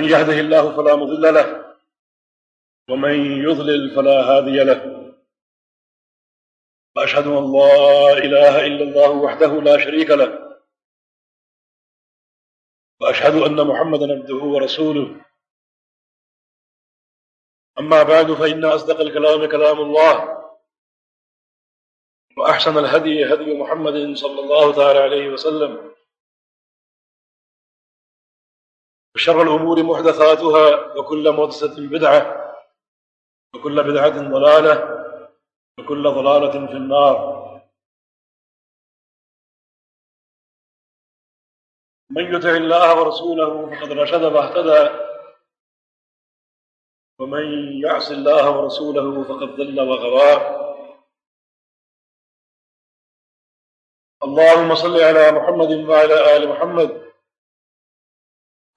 من يهده الله فلا مضل له، ومن يضلل فلا هادي له. وأشهد أن لا إله إلا الله وحده لا شريك له. وأشهد أن محمدا عبده ورسوله. أما بعد، فإن أصدق الكلام كلام الله، وأحسن الهدي هدي محمد صلى الله تعالى عليه وسلم. وشر الأمور محدثاتها وكل محدثة بدعة وكل بدعة ضلالة وكل ضلالة في النار. من يطع الله ورسوله فقد رشد واهتدى. ومن يعص الله ورسوله فقد ضل وغوى. اللهم صل على محمد وعلى آل محمد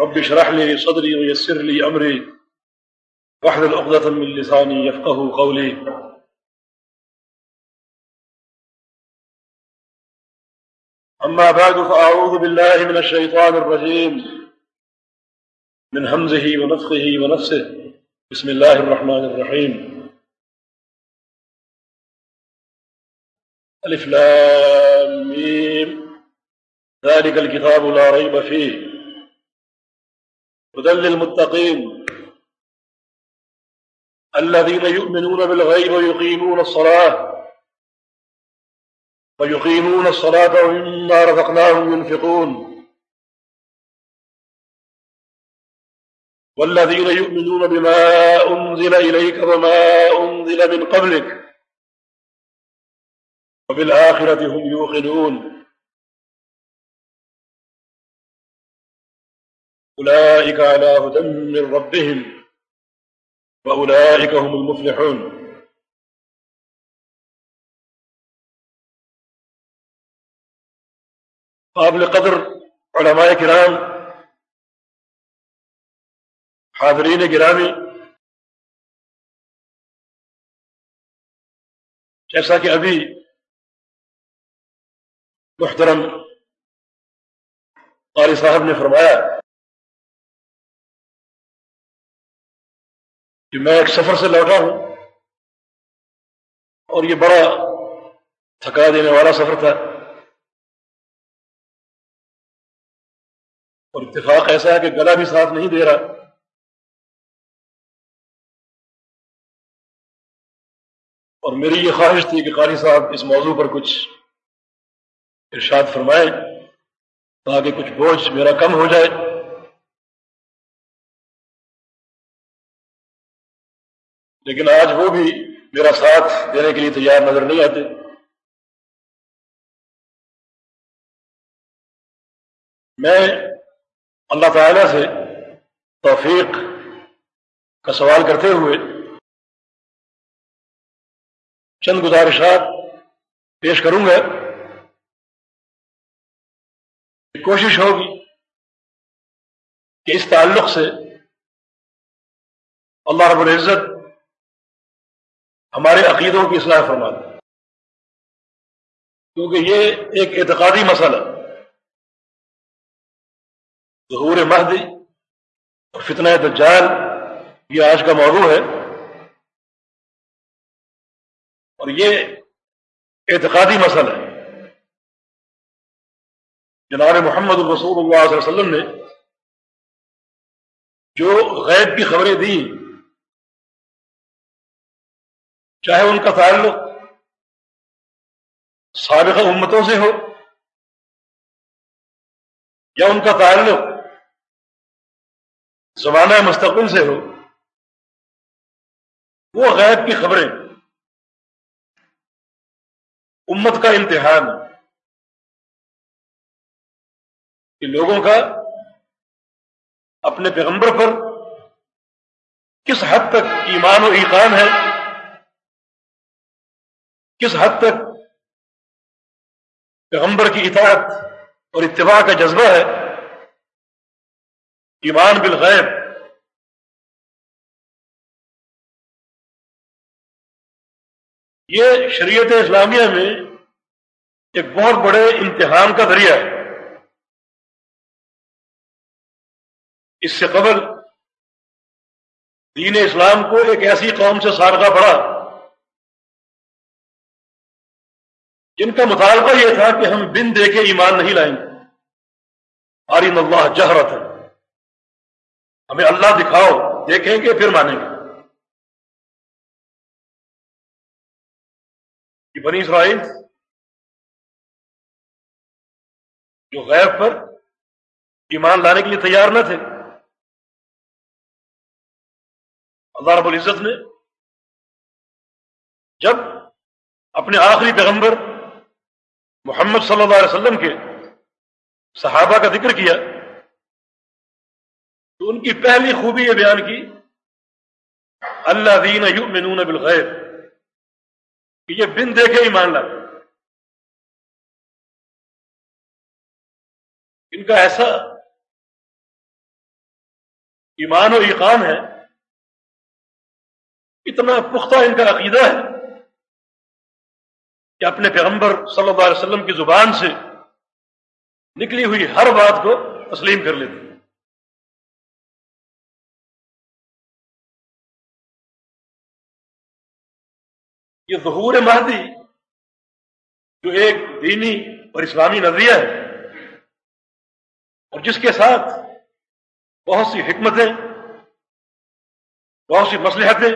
رب اشرح لي صدري ويسر لي أمري. واحلل عقدة من لساني يفقه قولي. أما بعد، فأعوذ بالله من الشيطان الرجيم. من همزه ونفخه ونفسه. بسم الله الرحمن الرحيم. ألف لام ميم. ذلك الكتاب لا ريب فيه. هدى للمتقين الذين يؤمنون بالغيب ويقيمون الصلاة ويقيمون الصلاة ومما رزقناهم ينفقون والذين يؤمنون بما أنزل إليك وما أنزل من قبلك وبالآخرة هم يوقنون أولئك على هدى من ربهم وأولئك هم المفلحون. قابل قدر علماء كرام حاضرین گرامی، جیسا کہ ابھی محترم قاری صاحب نے فرمایا کہ میں ایک سفر سے لوٹا ہوں اور یہ بڑا تھکا دینے والا سفر تھا اور اتفاق ایسا ہے کہ گلا بھی ساتھ نہیں دے رہا۔ اور میری یہ خواہش تھی کہ قاری صاحب اس موضوع پر کچھ ارشاد فرمائے تاکہ کچھ بوجھ میرا کم ہو جائے۔ لیکن آج وہ بھی میرا ساتھ دینے کے لیے تیار نظر نہیں آتے۔ میں اللہ تعالی سے توفیق کا سوال کرتے ہوئے چند گزارشات پیش کروں گا۔ کوشش ہوگی کہ اس تعلق سے اللہ رب العزت ہمارے عقیدوں کی اصلاح فرما دے کیونکہ یہ ایک اعتقادی مسئلہ ظہور مہدی اور فتنہ دجال یہ آج کا موضوع ہے۔ اور یہ اعتقادی مسئلہ ہے۔ جناب محمد الرسول اللہ علیہ وسلم نے جو غیب کی خبریں دی چاہے ان کا تعلق سابقہ امتوں سے ہو یا ان کا تعلق زمانہ مستقبل سے ہو، وہ غیب کی خبریں امت کا امتحان کہ لوگوں کا اپنے پیغمبر پر کس حد تک ایمان و ایقان ہے کس حد تک پیغمبر کی اطاعت اور اتباع کا جذبہ ہے؟ ایمان بالغیب۔ یہ شریعت اسلامیہ میں ایک بہت بڑے امتحان کا ذریعہ ہے۔ اس سے قبل دین اسلام کو ایک ایسی قوم سے سارگا پڑا۔ جن کا مطالبہ یہ تھا کہ ہم بن دے کے ایمان نہیں لائیں گے۔ آرین اللہ جہرت ہے ہمیں اللہ دکھاؤ، دیکھیں گے، پھر مانیں گے۔ بنی اسرائیل جو غیب پر ایمان لانے کے لیے تیار نہ تھے۔ اللہ رب العزت نے جب اپنے آخری پیغمبر محمد صلی اللہ علیہ وسلم کے صحابہ کا ذکر کیا تو ان کی پہلی خوبی یہ بیان کی اللہ دین یؤمنون بالغیر کہ یہ بن دیکھے ایمان لا ان کا ایسا ایمان و ایقان ہے، اتنا پختہ ان کا عقیدہ ہے۔ کہ اپنے پیغمبر صلی اللہ علیہ وسلم کی زبان سے نکلی ہوئی ہر بات کو تسلیم کر لیتے یہ ظہور مہدی جو ایک دینی اور اسلامی نظریہ ہے اور جس کے ساتھ بہت سی حکمتیں، بہت سی مسلحتیں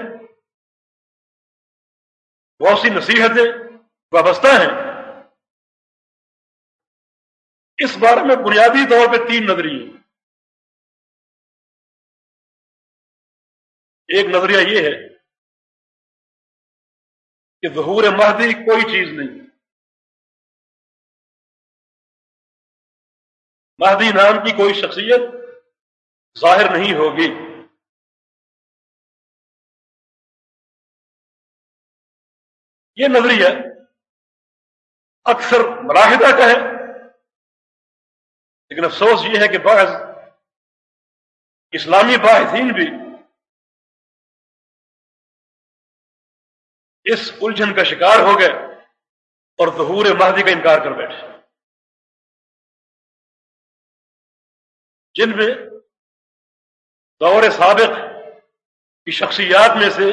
بہت سی نصیحتیں وابستہ ہیں۔ اس بارے میں بنیادی طور پہ تین نظریے۔ ایک نظریہ یہ ہے کہ ظہور مہدی کوئی چیز نہیں۔ مہدی نام کی کوئی شخصیت ظاہر نہیں ہوگی۔ یہ نظریہ اکثر مراحدہ کا ہے۔ لیکن افسوس یہ ہے کہ بعض اسلامی باحثین بھی اس الجھن کا شکار ہو گئے اور ظہور مہدی کا انکار کر بیٹھے۔ جن میں دور سابق کی شخصیات میں سے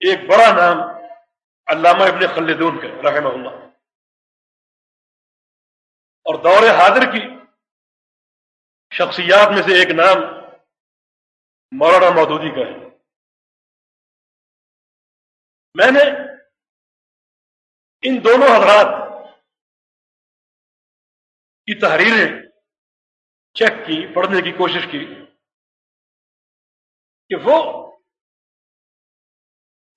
ایک بڑا نام علامہ ابن خلدون کا رحمہ اللہ۔ اور دور حاضر کی شخصیات میں سے ایک نام مولانا مودودی کا ہے۔ میں نے ان دونوں حضرات کی تحریریں چیک کی، پڑھنے کی کوشش کی کہ وہ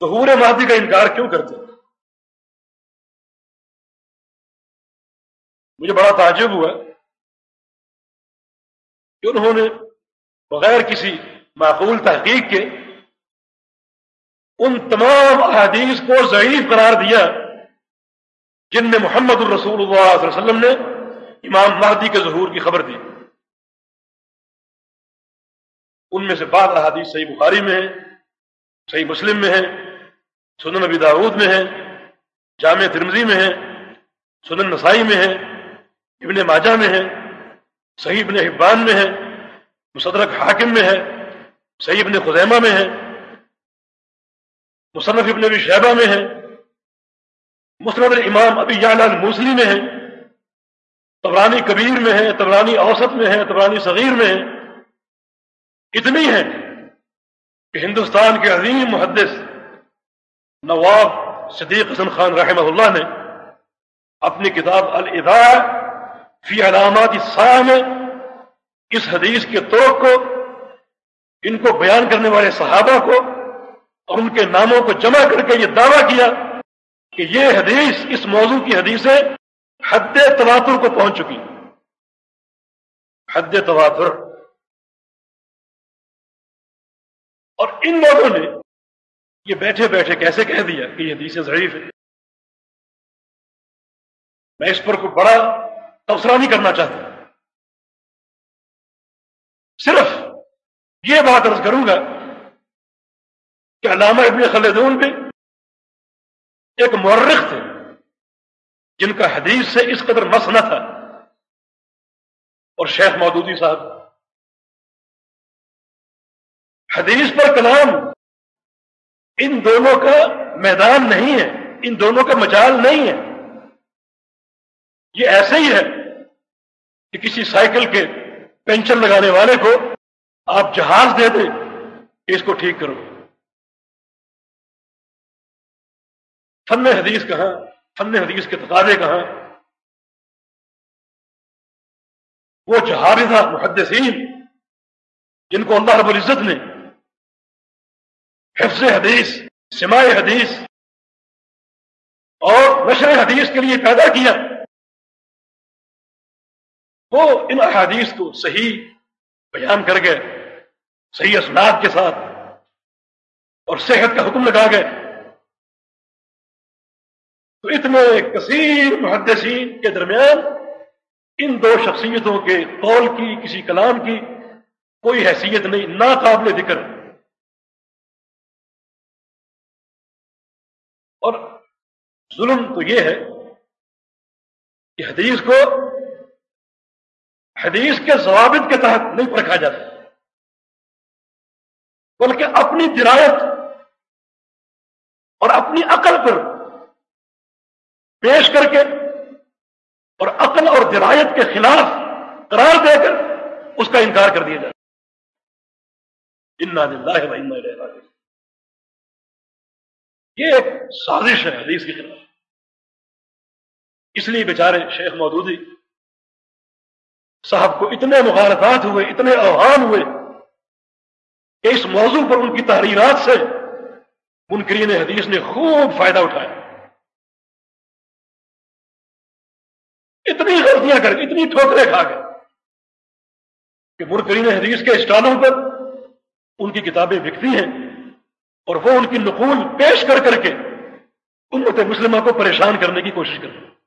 ظہور مہدی کا انکار کیوں کرتے مجھے بڑا تعجب ہوا کہ انہوں نے بغیر کسی معقول تحقیق کے ان تمام احادیث کو ضعیف قرار دیا جن میں محمد الرسول اللہ علیہ وسلم نے امام مہدی کے ظہور کی خبر دی۔ ان میں سے بعض احادیث صحیح بخاری میں ہے صحیح مسلم میں ہے سنن نبی داود میں ہے جامع ترمزی میں ہے سنن نسائی میں ہے ابن ماجہ میں ہے صحیح ابن حبان میں ہے مصدرک حاکم میں ہے صحیح ابن خزیمہ میں ہے مصنف ابن ابی شہبہ میں ہے مسند امام ابی الموسلی میں ہے تبرانی کبیر میں ہے تبرانی اوسط میں ہے تبرانی صغیر میں ہے اتنی ہے کہ ہندوستان کے عظیم محدث نواب صدیق حسن خان رحمہ اللہ نے اپنی کتاب الداع فی علامات میں اس حدیث کے توق کو، ان کو بیان کرنے والے صحابہ کو اور ان کے ناموں کو جمع کر کے یہ دعویٰ کیا کہ یہ حدیث، اس موضوع کی حدیث حد تواتر کو پہنچ چکی۔ حد تواتر۔ اور ان لوگوں نے یہ بیٹھے بیٹھے کیسے کہہ دیا کہ یہ حدیث ضعیف ہے؟ میں اس پر کوئی بڑا تبصرہ نہیں کرنا چاہتا۔ صرف یہ بات عرض کروں گا کہ علامہ ابن خلدون بھی ایک مورخ تھے جن کا حدیث سے اس قدر مس نہ تھا۔ اور شیخ مودودی صاحب، حدیث پر کلام ان دونوں کا میدان نہیں ہے، ان دونوں کا مجال نہیں ہے۔ یہ ایسے ہی ہے کہ کسی سائیکل کے پینچر لگانے والے کو آپ جہاز دے دیں کہ اس کو ٹھیک کرو۔ فن حدیث کہاں، فن حدیث کے تقاضے کہاں۔ وہ جہارزہ محدثین جن کو اللہ رب العزت نے حفظ حدیث، سماع حدیث اور نشر حدیث کے لیے پیدا کیا۔ وہ ان احادیث کو صحیح بیان کر گئے، صحیح اسناد کے ساتھ اور صحت کا حکم لگا گئے۔ تو اتنے کثیر محدثین کے درمیان ان دو شخصیتوں کے قول کی، کسی کلام کی کوئی حیثیت نہیں، ناقابل ذکر۔ ظلم تو یہ ہے کہ حدیث کو حدیث کے ضوابط کے تحت نہیں پرکھا جاتا بلکہ اپنی درایت اور اپنی عقل پر پیش کر کے اور عقل اور درایت کے خلاف قرار دے کر اس کا انکار کر دیا جاتا ہے۔ یہ ایک سازش ہے حدیث کے خلاف۔ اس لیے بیچارے شیخ مودودی صاحب کو اتنے مخالفات ہوئے، اتنے اوہان ہوئے کہ اس موضوع پر ان کی تحریرات سے منکرین حدیث نے خوب فائدہ اٹھایا۔ اتنی غلطیاں کر اتنی ٹھوکرے کھا گئے کہ منکرین حدیث کے اسٹالوں پر ان کی کتابیں بکتی ہیں اور وہ ان کی نقول پیش کر کر کے امت مسلمہ کو پریشان کرنے کی کوشش کرتے ہیں۔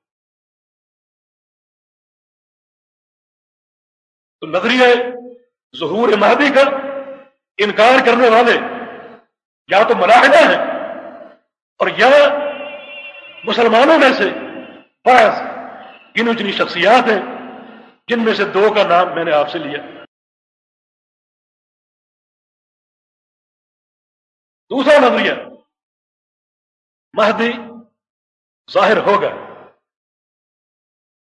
تو نظریہ ظہور مہدی کا انکار کرنے والے یا تو ملاحدہ ہیں اور یا مسلمانوں میں سے بعض گنو چنی شخصیات ہیں جن میں سے دو کا نام میں نے آپ سے لیا۔ دوسرا نظریہ مہدی ظاہر ہوگا۔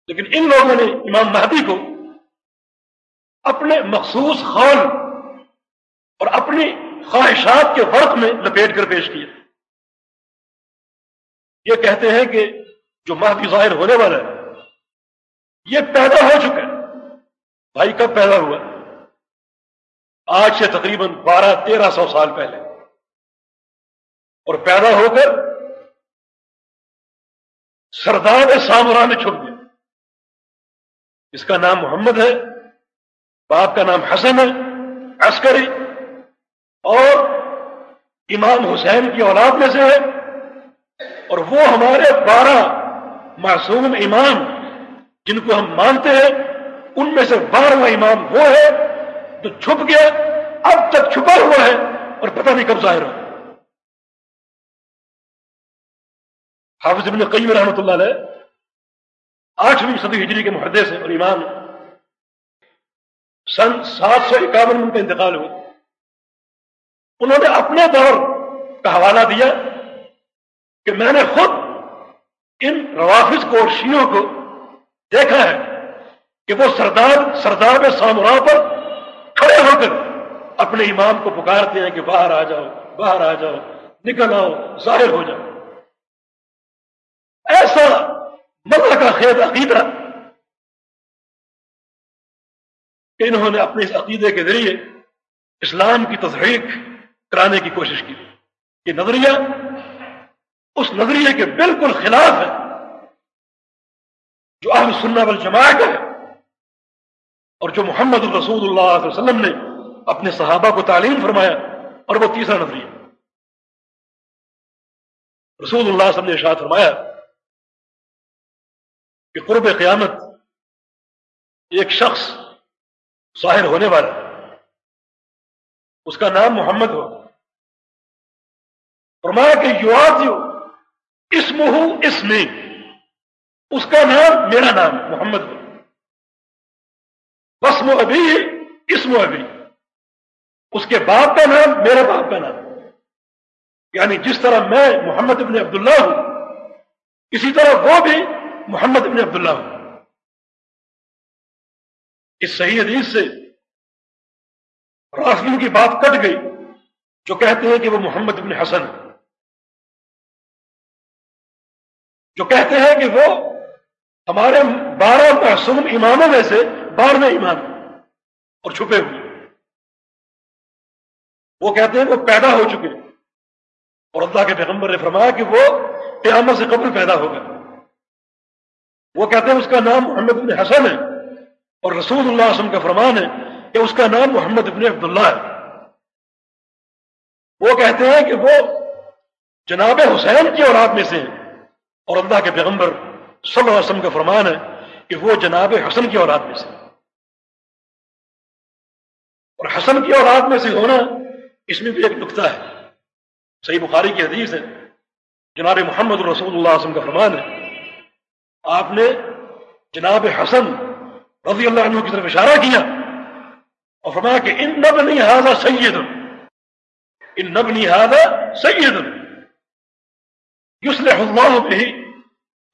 لیکن ان لوگوں نے امام مہدی کو اپنے مخصوص خان اور اپنی خواہشات کے ورق میں لپیٹ کر پیش کیا یہ کہتے ہیں کہ جو مہدی ظاہر ہونے والا ہے، یہ پیدا ہو چکا ہے۔ بھائی، کب پیدا ہوا؟ آج سے تقریباً بارہ، تیرہ سو سال پہلے۔ اور پیدا ہو کر سردار سامرا میں چھپ گیا۔ اس کا نام محمد ہے۔ باپ کا نام حسن ہے عسکری اور امام حسین کی اولاد میں سے ہے، اور وہ ہمارے بارہ معصوم امام جن کو ہم مانتے ہیں، ان میں سے بارہواں امام وہ ہے جو چھپ گیا، اب تک چھپا ہوا ہے، اور پتہ نہیں کب ظاہر ہو۔ حافظ ابن قیم رحمۃ اللہ علیہ آٹھویں صدی ہجری کے محدث ہیں، اور امام سن سات سو اکاون میں ان کا انتقال ہوا۔ انہوں نے اپنے دور کا حوالہ دیا کہ میں نے خود ان روافظ کو اور شیوں کو دیکھا ہے کہ وہ سردار سردار سامرا پر کھڑے ہو کر اپنے امام کو پکارتے ہیں کہ باہر آ جاؤ، باہر آ جاؤ، نکل آؤ، ظاہر ہو جاؤ۔ ایسا مزہ کا خیز عقیدہ کہ انہوں نے اپنے اس عقیدے کے ذریعے اسلام کی تصحیق کرانے کی کوشش کی۔ یہ نظریہ اس نظریے کے بالکل خلاف ہے جو اہل سننا والجماع کا ہے اور جو محمد الرسول اللہ علیہ وسلم نے اپنے صحابہ کو تعلیم فرمایا اور وہ تیسرا نظریہ۔ رسول اللہ صلی اللہ علیہ وسلم نے ارشاد فرمایا کہ قرب قیامت ایک شخص ظاہر ہونے والا اس کا نام محمد ہو۔ فرمایا کہ یواد یو اسم ہوں اس میں اس کا نام میرا نام محمد ہو۔ بسم ابھی اسم ابھی اس کے باپ کا نام میرے باپ کا نام۔ یعنی جس طرح میں محمد ابن عبداللہ ہوں، اسی طرح وہ بھی محمد ابن عبداللہ ہوں۔ اس صحیح حدیث سے رافیوں کی بات کٹ گئی جو کہتے ہیں کہ وہ محمد ابن حسن جو کہتے ہیں کہ وہ ہمارے بارہ معصوم اماموں میں سے بارہویں امام اور چھپے ہوئے وہ کہتے ہیں وہ پیدا ہو چکے اور اللہ کے پیغمبر نے فرمایا کہ وہ قیامت سے قبل پیدا ہوگا۔ وہ کہتے ہیں اس کا نام محمد ابن حسن ہے۔ اور رسول اللہ علیہ وسلم کا فرمان ہے کہ اس کا نام محمد ابن عبداللہ ہے۔ وہ کہتے ہیں کہ وہ جناب حسین کی اولاد میں سے ہیں اور اللہ کے پیغمبر صلی اللہ علیہ وسلم کا فرمان ہے کہ وہ جناب حسن کی اولاد میں سے اور حسن کی اولاد میں سے ہونا اس میں بھی ایک نقطہ ہے۔ صحیح بخاری کی حدیث ہے۔ جناب محمد رسول اللہ علیہ وسلم کا فرمان ہے آپ نے جناب حسن رضی اللہ عنہ کی طرف اشارہ کیا اور فرمایا کہ ان نبنی هذا سید، ان نبنی هذا سید۔ يصلح الله به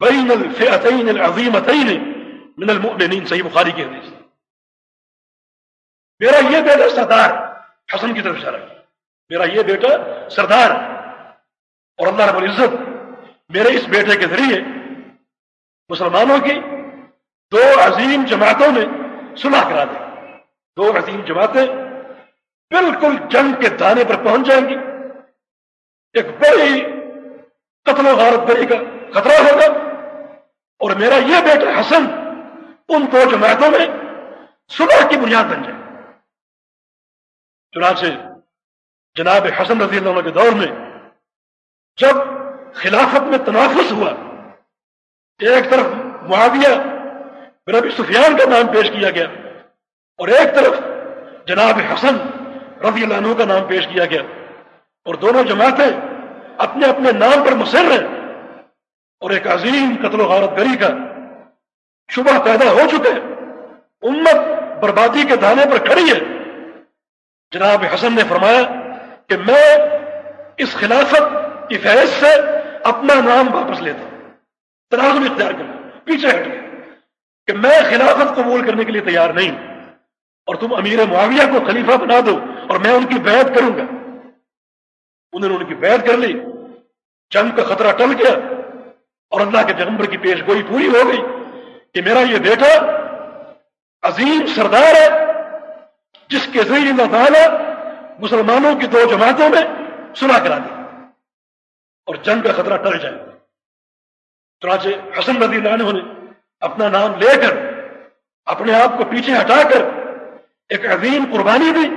بين الفئتين العظيمتين من المؤمنين صحیح بخاری کی حدیث۔ میرا یہ بیٹا سردار، حسن کی طرف اشارہ کیا۔ میرا یہ بیٹا سردار اور اللہ رب العزت میرے اس بیٹے کے ذریعے مسلمانوں کی دو عظیم جماعتوں میں صلح کرا دیں دو عظیم جماعتیں بالکل جنگ کے دانے پر پہنچ جائیں گی۔ ایک بڑی قتل و غارت بری کا خطرہ ہوگا۔ اور میرا یہ بیٹا حسن ان دو جماعتوں میں صلح کی بنیاد بن جائے۔ چنانچہ جناب حسن رضی اللہ عنہ کے دور میں جب خلافت میں تنافس ہوا، ایک طرف معاویہ ابی سفیان کا نام پیش کیا گیا اور ایک طرف جناب حسن رضی اللہ عنہ کا نام پیش کیا گیا اور دونوں جماعتیں اپنے اپنے نام پر مصر ہیں اور ایک عظیم قتل و غارت گری کا شبہ پیدا ہو چکے امت بربادی کے دانے پر کھڑی ہے۔ جناب حسن نے فرمایا کہ میں اس خلافت کی فیض سے اپنا نام واپس لیتا ہوں۔ تنازع اختیار کرنا پیچھے ہٹ گیا۔ کہ میں خلافت قبول کرنے کے لیے تیار نہیں اور تم امیر معاویہ کو خلیفہ بنا دو اور میں ان کی بیعت کروں گا۔ انہوں نے ان کی بیعت کر لی۔ جنگ کا خطرہ ٹل گیا اور اللہ کے پیغمبر کی پیش گوئی پوری ہو گئی کہ میرا یہ بیٹا عظیم سردار ہے، جس کے ذریعے اللہ تعالیٰ مسلمانوں کی دو جماعتوں میں سنا کرا دی۔ اور جنگ کا خطرہ ٹل جائے۔ چنانچہ حسن رضی اللہ عنہ نے اپنا نام لے کر، اپنے آپ کو پیچھے ہٹا کر ایک عظیم قربانی دی۔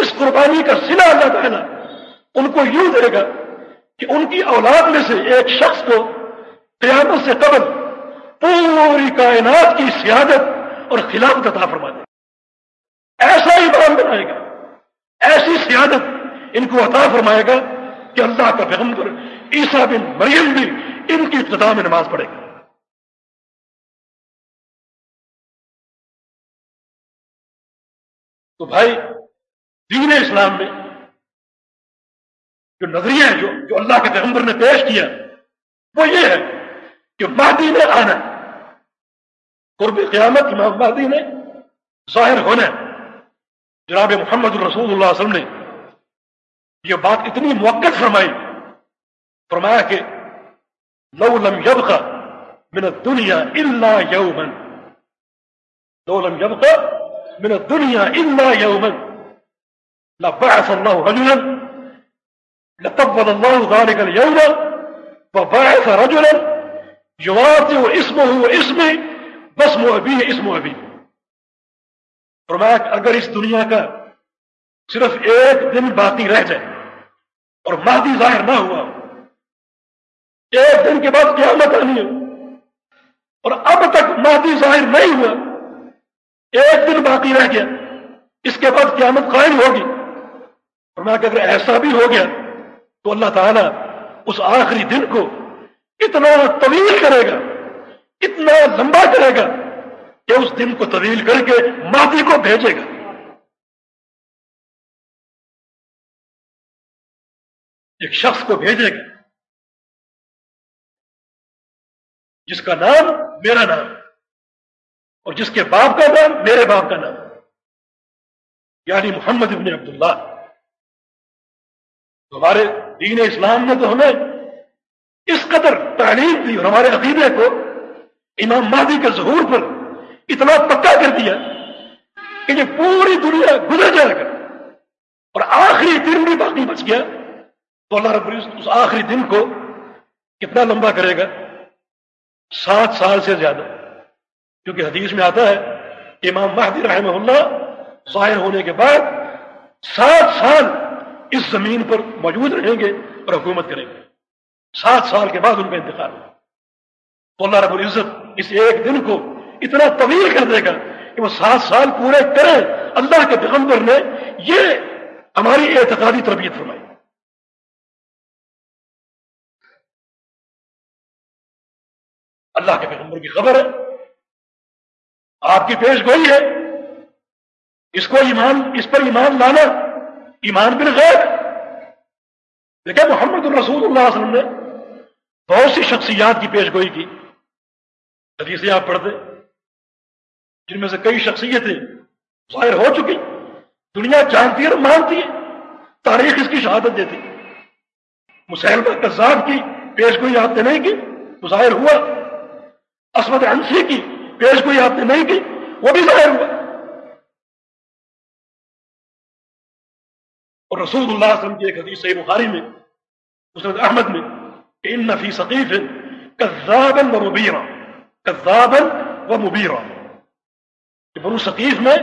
اس قربانی کا سلا اللہ تعالیٰ ان کو یوں دے گا کہ ان کی اولاد میں سے ایک شخص کو قیامت سے قبل پوری کائنات کی سیادت اور خلافت عطا فرما دے۔ ایسا ہی بان بنائے گا۔ ایسی سیادت ان کو عطا فرمائے گا کہ اللہ کا پیغمبر عیسیٰ بن مریم بھی ان کی ابتدا میں نماز پڑھے گا۔ تو بھائی، دین اسلام میں جو نظریہ ہے جو جو اللہ کے پیغمبر نے پیش کیا، وہ یہ ہے کہ مہدی نے آنا، قرب قیامت امام مہدی نے ظاہر ہونا۔ جناب محمد الرسول اللہ علیہ وسلم نے یہ بات اتنی موقع فرمائی، فرمایا کہ لو لم يبقى من الدنيا الا يوما لو لم يبقى من الدنيا إلا يوما. لبعث الله رجلا لطبل الله ذلك اليوم وبعث رجلا يواطئ اسمه واسمه، باسم أبيه اسم أبيه. فرمایا کہ اگر اس دنیا کا صرف ایک دن باقی رہ جائے اور مہدی ظاہر نہ ہوا، ایک دن کے بعد قیامت آنی ہے اور اب تک مہدی ظاہر نہیں ہوا ایک دن باقی رہ گیا۔ اس کے بعد قیامت قائم ہوگی۔ فرمایا کہ اگر ایسا بھی ہو گیا تو اللہ تعالیٰ اس آخری دن کو اتنا طویل کرے گا، اتنا لمبا کرے گا کہ اس دن کو طویل کر کے مادی کو بھیجے گا۔ ایک شخص کو بھیجے گا، جس کا نام میرا نام اور جس کے باپ کا نام، میرے باپ کا نام۔ یعنی محمد ابن عبداللہ۔ ہمارے دین اسلام نے تو ہمیں اس قدر تعلیم دی اور ہمارے عقیدے کو امام مہدی کے ظہور پر اتنا پکا کر دیا کہ یہ پوری دنیا گزر جائے گا اور آخری دن بھی باقی بچ گیا۔ تو اللہ رب اس آخری دن کو کتنا لمبا کرے گا؟ سات سال سے زیادہ۔ کیونکہ حدیث میں آتا ہے امام مہدی رحمہ اللہ ظاہر ہونے کے بعد سات سال اس زمین پر موجود رہیں گے اور حکومت کریں گے۔ سات سال کے بعد ان کا انتقال ہوا تو اللہ رب العزت اس ایک دن کو اتنا طویل کر دے گا کہ وہ سات سال پورے کریں۔ اللہ کے پیغمبر نے یہ ہماری اعتقادی تربیت فرمائی۔ اللہ کے پیغمبر کی خبر ہے۔ آپ کی پیش گوئی ہے۔ اس کو ایمان اس پر ایمان لانا ایمان بن غیر دیکھیں محمد الرسول اللہ علیہ وسلم نے بہت سی شخصیات کی پیش گوئی کی۔ حدیثیں آپ پڑھتے جن میں سے کئی شخصیتیں ظاہر ہو چکی۔ دنیا جانتی ہے اور مانتی ہے۔ تاریخ اس کی شہادت دیتی۔ مسلمہ کذاب کی پیش گوئی آپ نے نہیں کی ظاہر ہوا۔ اسمد انسی کی۔ پیش گوئی آپ نے نہیں کی، وہ بھی ظاہر ہوا۔ اور رسول اللہ صلی اللہ علیہ وسلم کی ایک حدیث صحیح بخاری میں مسرت احمد میں، کہ ان نفی ثقیف کذابا و مبیرا کذابا و مبیرا۔ کہ بنو ثقیف میں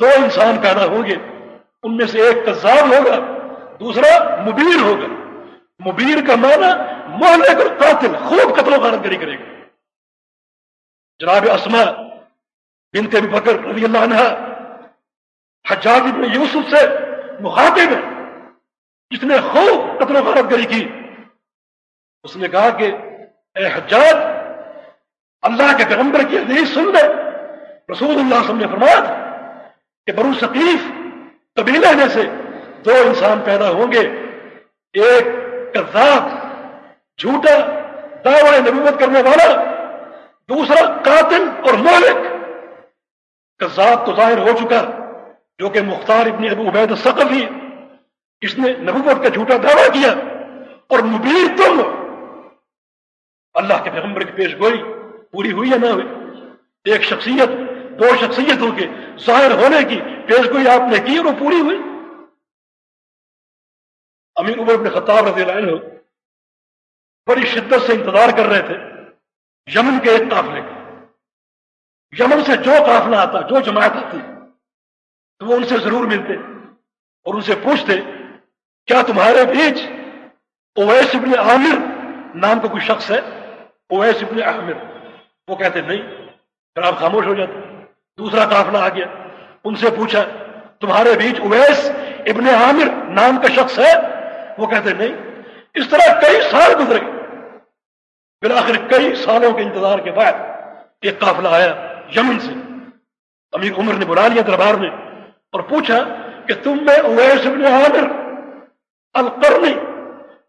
دو انسان پیدا ہوں گے، ان میں سے ایک کذاب ہوگا، دوسرا مبیر ہوگا۔ مبیر کا معنی محلے کر قاتل، خوب قتل و غارت گری کرے گا۔ جناب اسما بنت بکر رضی اللہ عنہ، حجاج ابن یوسف سے مخاطب ہے جس نے خوب قتل و غارت گری کی۔ اس نے کہا کہ، اے حجاج، اللہ کے پیغمبر کی حدیث سن لے۔ رسول اللہ صلی اللہ علیہ وسلم نے فرمایا کہ برو ثقیف قبیلہ میں سے دو انسان پیدا ہوں گے۔ ایک کذاب، جھوٹا دعوی نبوت کرنے والا دوسرا قاتل اور مولک کذاب تو ظاہر ہو چکا جو کہ مختار ابن ابو عبید ثقفی اس نے نبوت کا جھوٹا دعویٰ کیا اور مبیر تم۔ اللہ کے پیغمبر کی پیش گوئی پوری ہوئی یا نہ ہوئی؟ ایک شخصیت، دو شخصیتوں کے ظاہر ہونے کی پیش گوئی آپ نے کی اور وہ پوری ہوئی؟ امیر عمر ابن خطاب رضی اللہ عنہ بڑی شدت سے انتظار کر رہے تھے۔ یمن کے ایک قافلے کا یمن سے جو قافلہ آتا، جو جماعت آتی، تو وہ ان سے ضرور ملتے اور ان سے پوچھتے، کیا تمہارے بیچ اویس ابن عامر نام کا کوئی شخص ہے؟ اویس ابن عامر۔ وہ کہتے، نہیں پھر آپ خاموش ہو جاتے دوسرا قافلہ آ گیا۔ ان سے پوچھا، تمہارے بیچ اویس ابن عامر نام کا شخص ہے؟ وہ کہتے، نہیں، اس طرح کئی سال گزرے۔ بالآخر کئی سالوں کے انتظار کے بعد ایک قافلہ آیا یمن سے۔ امیر عمر نے بلا لیا دربار میں اور پوچھا کہ تم میں اویس ابن عامر القرنی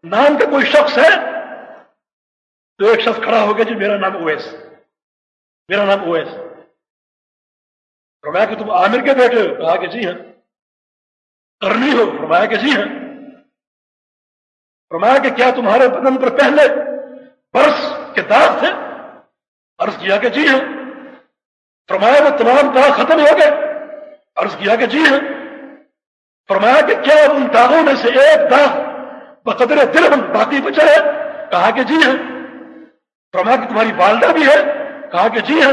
نام کا کوئی شخص ہے؟ تو ایک شخص کھڑا ہو گیا جی میرا نام اویس۔ میرا نام اویس۔ فرمایا کہ تم عامر کے بیٹے ہو؟ کہا کہ جی ہاں۔ کرنی ہو؟ فرمایا کہ جی ہاں۔ فرمایا کہ کیا تمہارے بدن پر پہلے برس کے داغ تھے۔ عرض کیا کہ جی ہاں فرمایا وہ تمام داغ ختم ہو گئے۔ عرض کیا کہ جی ہاں فرمایا کہ کیا ان داغوں میں سے ایک داغ بقدر دل ہم باقی بچا ہے؟ کہا کہ جی ہاں فرمایا کہ تمہاری والدہ بھی ہے۔ کہا کہ جی ہاں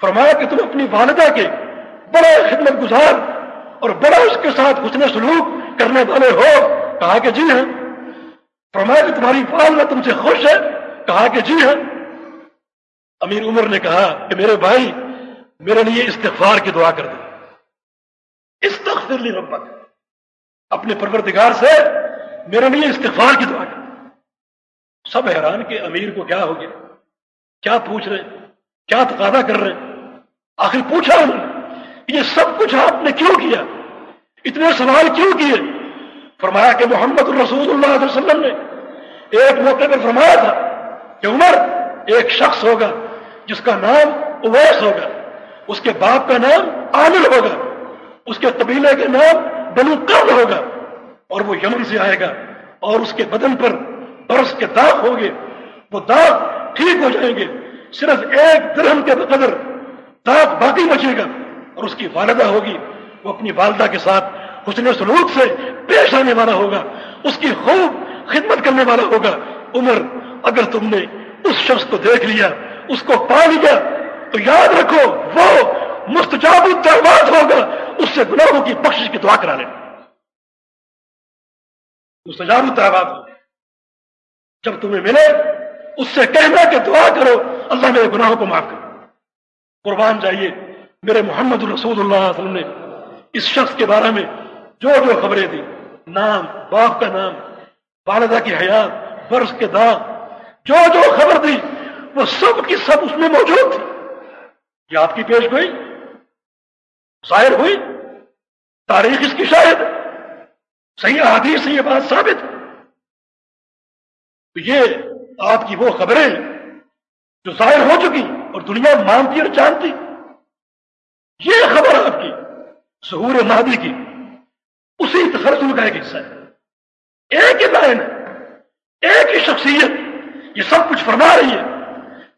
فرمایا کہ تم اپنی والدہ کے بڑا خدمت گزار اور بڑا اس کے ساتھ حسن سلوک کرنے والے ہو۔ کہا کہ جی ہاں فرمایا کہ تمہاری والدہ تم سے خوش ہے۔ کہا کہ جی ہاں۔ امیر عمر نے کہا کہ میرے بھائی، میرے لیے استغفار کی دعا کر دیں استغفر لی ربک۔ اپنے پروردگار سے میرے لیے استغفار کی دعا کر۔ سب حیران کہ امیر کو کیا ہو گیا؟ کیا پوچھ رہے؟ کیا تقاضا کر رہے؟ آخر پوچھا انہوں نے۔ یہ سب کچھ آپ نے کیوں کیا؟ اتنے سوال کیوں کیے؟ فرمایا کہ محمد الرسول اللہ علیہ وسلم نے ایک موقع پر فرمایا تھا کہ عمر ایک شخص ہوگا جس کا نام اویس ہوگا، اس کے باپ کا نام عامر ہوگا، اس کے قبیلے کے نام بنو قرد ہوگا اور وہ یمن سے آئے گا اور اس کے بدن پر برس کے داغ ہوں گے، وہ داغ ٹھیک ہو جائیں گے، صرف ایک درہم کے بقدر داغ باقی بچے گا اور اس کی والدہ ہوگی، وہ اپنی والدہ کے ساتھ حسن سلوک سے پیش آنے والا ہوگا، اس کی خوب خدمت کرنے والا ہوگا، عمر اگر تم نے اس شخص کو دیکھ لیا، اس کو پا لیا، تو یاد رکھو، وہ مستجاب الدعوات ہوگا، اس سے گناہوں کی بخشش کی دعا کرا لینا مستجاب الدعوات ہوگا جب تمہیں ملے، اس سے کہنا کہ دعا کرو، اللہ میرے گناہوں کو معاف کرو قربان جائیے، میرے محمد الرسول اللہ علیہ وسلم نے اس شخص کے بارے میں جو جو خبریں دی نام، باپ کا نام، والدہ کی حیات، برس کے داغ جو جو خبر دی، وہ سب کی سب اس میں موجود تھی۔ یہ آپ کی پیش گوئی؟ ظاہر ہوئی؟ تاریخ اس کی شاید صحیح حدیث سے یہ بات ثابت۔ تو یہ آپ کی وہ خبریں جو ظاہر ہو چکی اور دنیا مانتی اور جانتی۔ یہ خبر آپ کی، ظہور مہدی کی۔ اسی تسلسل کا ایک حصہ ہے ایک ہی لائن ایک ہی شخصیت یہ سب کچھ فرما رہی ہے۔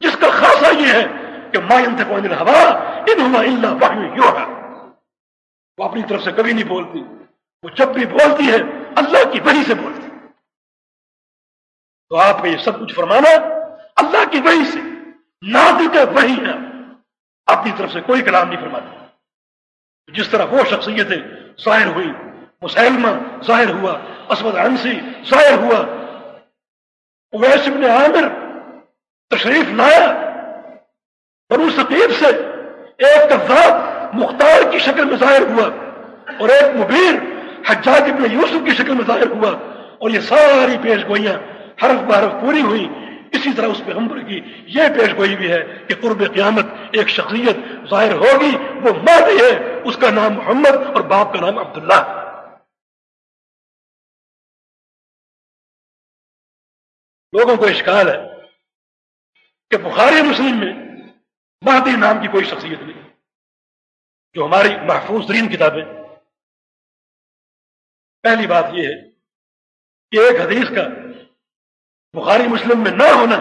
جس کا خاصا یہ ہے کہ ما انتقال ہوا اللہ واحد ہے وہ اپنی طرف سے کبھی نہیں بولتی، وہ جب بھی بولتی ہے، اللہ کی وحی سے بولتی۔ تو آپ کا یہ سب کچھ فرمانا، اللہ کی وحی سے۔ نادک وحی ہے۔ اپنی طرف سے کوئی کلام نہیں فرماتا۔ جس طرح وہ شخصیتیں ظاہر ہوئی مسلمہ ظاہر ہوا اسمد عنسی ظاہر ہوا اویس ابن عامر تشریف لایا بنو ثقیب سے ایک کذاب مختار کی شکل میں ظاہر ہوا اور ایک مبیر حجاج ابن یوسف کی شکل میں ظاہر ہوا اور یہ ساری پیش گوئیاں حرف بحرف پوری ہوئی۔ اسی طرح اس پیغمبر کی یہ پیش گوئی بھی ہے کہ قرب قیامت ایک شخصیت ظاہر ہوگی، وہ مہدی ہے۔ اس کا نام محمد اور باپ کا نام عبداللہ۔ لوگوں کو اشکال ہے کہ بخاری مسلم میں مہدی نام کی کوئی شخصیت نہیں جو ہماری محفوظ ترین کتابیں پہلی بات یہ ہے کہ ایک حدیث کا بخاری مسلم میں نہ ہونا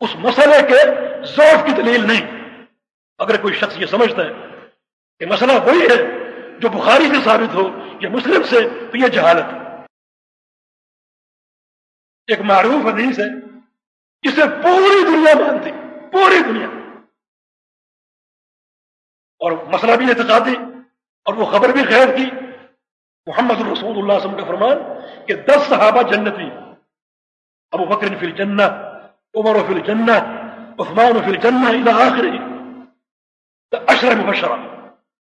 اس مسئلے کے ذوق کی دلیل نہیں۔ اگر کوئی شخص یہ سمجھتا ہے کہ مسئلہ وہی ہے جو بخاری سے ثابت ہو یا مسلم سے، تو یہ جہالت ہے۔ ایک معروف حدیث ہے، جسے پوری دنیا مانتی پوری دنیا۔ اور مسئلہ بھی احتجاجی اور وہ خبر بھی خیر کی۔ محمد الرسول اللہ علیہ وسلم کا فرمان کہ دس صحابہ جنتی، ابو بکر فی الجنہ، عمر فی الجنہ، عثمان فی الجنہ، الى آخری اشرا مبشرہ۔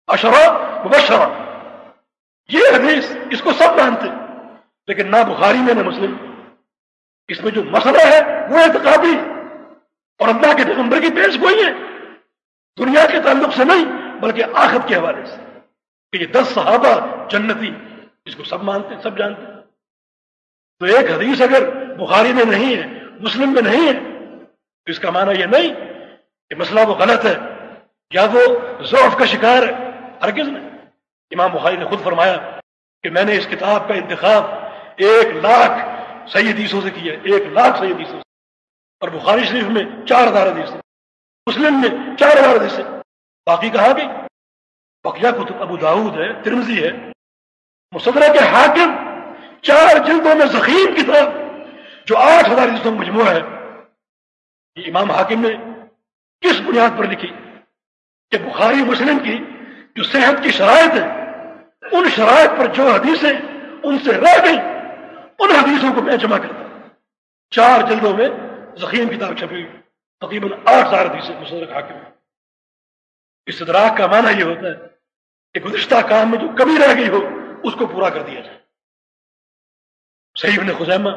اشرا مبشرہ۔ یہ حدیث اس کو سب مانتے لیکن نہ بخاری میں، نہ مسلم۔ اس میں جو مسئلہ ہے وہ اعتقادی اور اللہ کے پیغمبر کی پیش گوئی ہے۔ دنیا کے تعلق سے نہیں، بلکہ آخر کے حوالے سے۔ کہ یہ دس صحابہ جنتی، اس کو سب مانتے، سب جانتے۔ تو ایک حدیث اگر بخاری میں نہیں ہے، مسلم میں نہیں ہے، تو اس کا معنی یہ نہیں کہ مسئلہ وہ غلط ہے، یا وہ ضعف کا شکار ہے۔ ہرگز نہیں۔ امام بخاری نے خود فرمایا کہ میں نے اس کتاب کا انتخاب ایک لاکھ صحیح حدیثوں سے کیا ایک لاکھ صحیح حدیثوں سے۔ اور بخاری شریف میں چار ہزار حدیث مسلم میں چار ہزار حدیث باقی کہا بھی؟ بقیہ کتب ابو داود ہے ترمزی ہے۔ مصدرہ کے حاکم چار جلدوں میں ذخیم کتاب جو آٹھ ہزار حدیثوں کا مجموعہ ہے۔ یہ امام حاکم نے کس بنیاد پر لکھی؟ کہ بخاری مسلم کی جو صحت کی شرائط ہے ان شرائط پر جو حدیثیں ان سے رہ گئی ان حدیثوں کو میں جمع کرتا ہوں۔ چار جلدوں میں ذخیم کتاب چھپی تقریباً آٹھ ہزار حدیثیں مصدر حاکم۔ استدراک کا معنی یہ ہوتا ہے کہ گزشتہ کام میں جو کمی رہ گئی ہو، اس کو پورا کر دیا جائے۔ صحیح نے خزیمہ،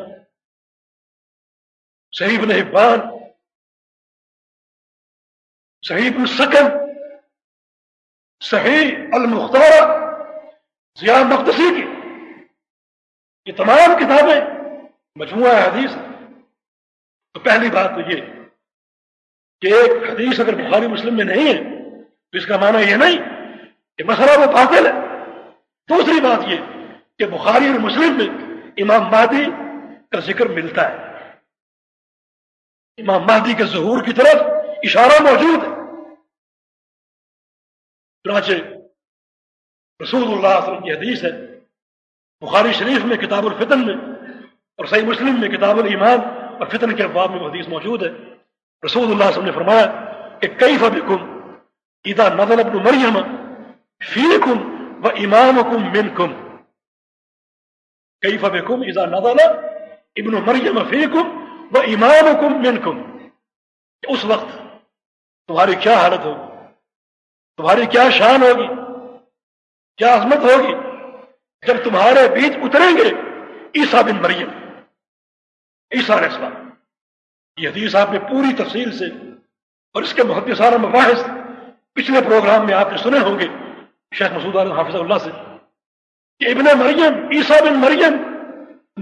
صحیح نے حبان، صحیح بن سکن، صحیح المختار، ضیاء مقدسی کی یہ تمام کتابیں مجموعہ حدیث تو پہلی بات تو یہ کہ ایک حدیث اگر بخاری مسلم میں نہیں ہے، تو اس کا معنی یہ نہیں کہ مسئلہ وہ باطل ہے۔ دوسری بات یہ کہ بخاری اور مسلم میں امام مہدی کا ذکر ملتا ہے۔ امام مہدی کے ظہور کی طرف اشارہ موجود ہے۔ چنانچہ رسول اللہ علیہ وسلم کی حدیث ہے بخاری شریف میں کتاب الفتن میں اور صحیح مسلم میں کتاب الایمان اور فتن کے افواب میں حدیث موجود ہے۔ رسول اللہ علیہ وسلم نے فرمایا کہ کئی فبکم اذا نظر ابن مریم فیکم و امامکم منکم۔ کئی فبکم اذا نظر ابن مریم فیکم و امامکم منکم۔ اس وقت تمہاری کیا حالت ہوگی؟ تمہاری کیا شان ہوگی؟ کیا عظمت ہوگی؟ جب تمہارے بیچ اتریں گے عیسا بن مریم، عیسیٰ علیہ السلام۔ یہ حدیث آپ نے پوری تفصیل سے اور اس کے بہت سارا مباحث پچھلے پروگرام میں آپ نے سنے ہوں گے، شیخ مسعود عالم حافظ اللہ سے، کہ ابن مریم، عیسیٰ بن مریم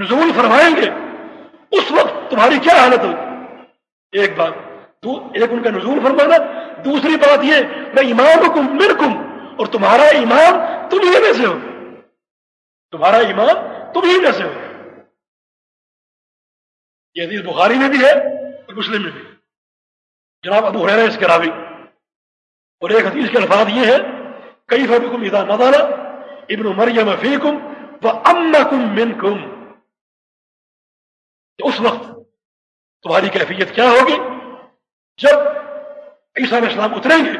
نزول فرمائیں گے۔ اس وقت تمہاری کیا حالت ہوگی؟ ایک بات ایک ان کا نزول فرمانا، دوسری بات یہ، میں امام حکم اور تمہارا ایمان تم میں سے ہو تمہارا ایمان تم ہی میں سے ہو یہ حدیث بخاری میں بھی ہے اور مسلم میں بھی۔ جناب ابو حیر اس کے راوی۔ اور ایک حدیث کے الفاظ یہ ہے کئی فبکم ادا ندانا ابن مریم فیکم و امکم منکم اس وقت تمہاری کیفیت کیا ہوگی؟ جب عیسیٰ علیہ السلام اتریں گے،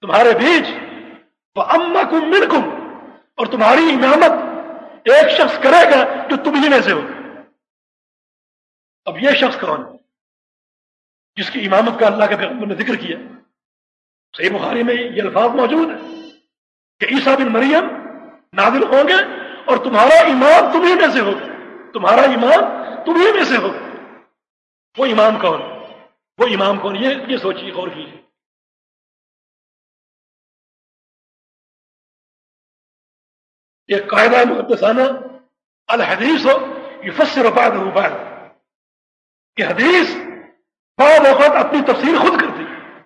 تمہارے بیچ وہ اما کم من کم اور تمہاری امامت ایک شخص کرے گا جو تم ہی میں سے ہو۔ اب یہ شخص کون؟ جس کی امامت کا اللہ کے پیغمبر نے ذکر کیا۔ صحیح بخاری میں یہ الفاظ موجود ہے کہ عیسیٰ بن مریم نازل ہوں گے اور تمہارا امام تمہیں میں سے ہوگا۔ تمہارا امام تمہیں میں سے ہوگا۔ وہ امام کون؟ وہ امام کون؟ یہ یہ سوچیے، غور کیجیے۔ یہ قاعدہ محدثانہ الحدیث ہو یہ فصر بعد بعد کہ حدیث بعض اوقات اپنی تفسیر خود کرتی ہے۔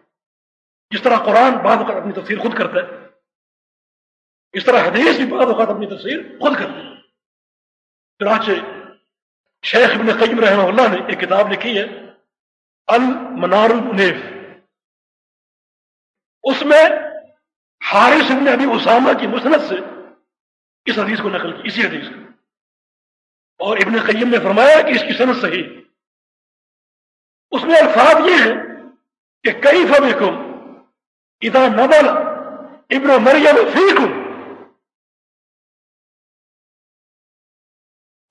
جس طرح قرآن بعض اوقات اپنی تفسیر خود کرتا ہے، اس طرح حدیث بھی بعض اوقات اپنی تفسیر خود کرتی ہے۔ چنانچہ شیخ ابن قیم رحمہ اللہ نے ایک کتاب لکھی ہے، المنار المنیف اس میں حارث ابن ابی اسامہ کی مسنت سے اس حدیث کو نقل کی، اسی حدیث کو۔ اور ابن قیم نے فرمایا کہ اس کی صنعت صحیح اس میں الفاظ یہ ہے کہ کئی فبکم اذا نبل ابن مریم فیکم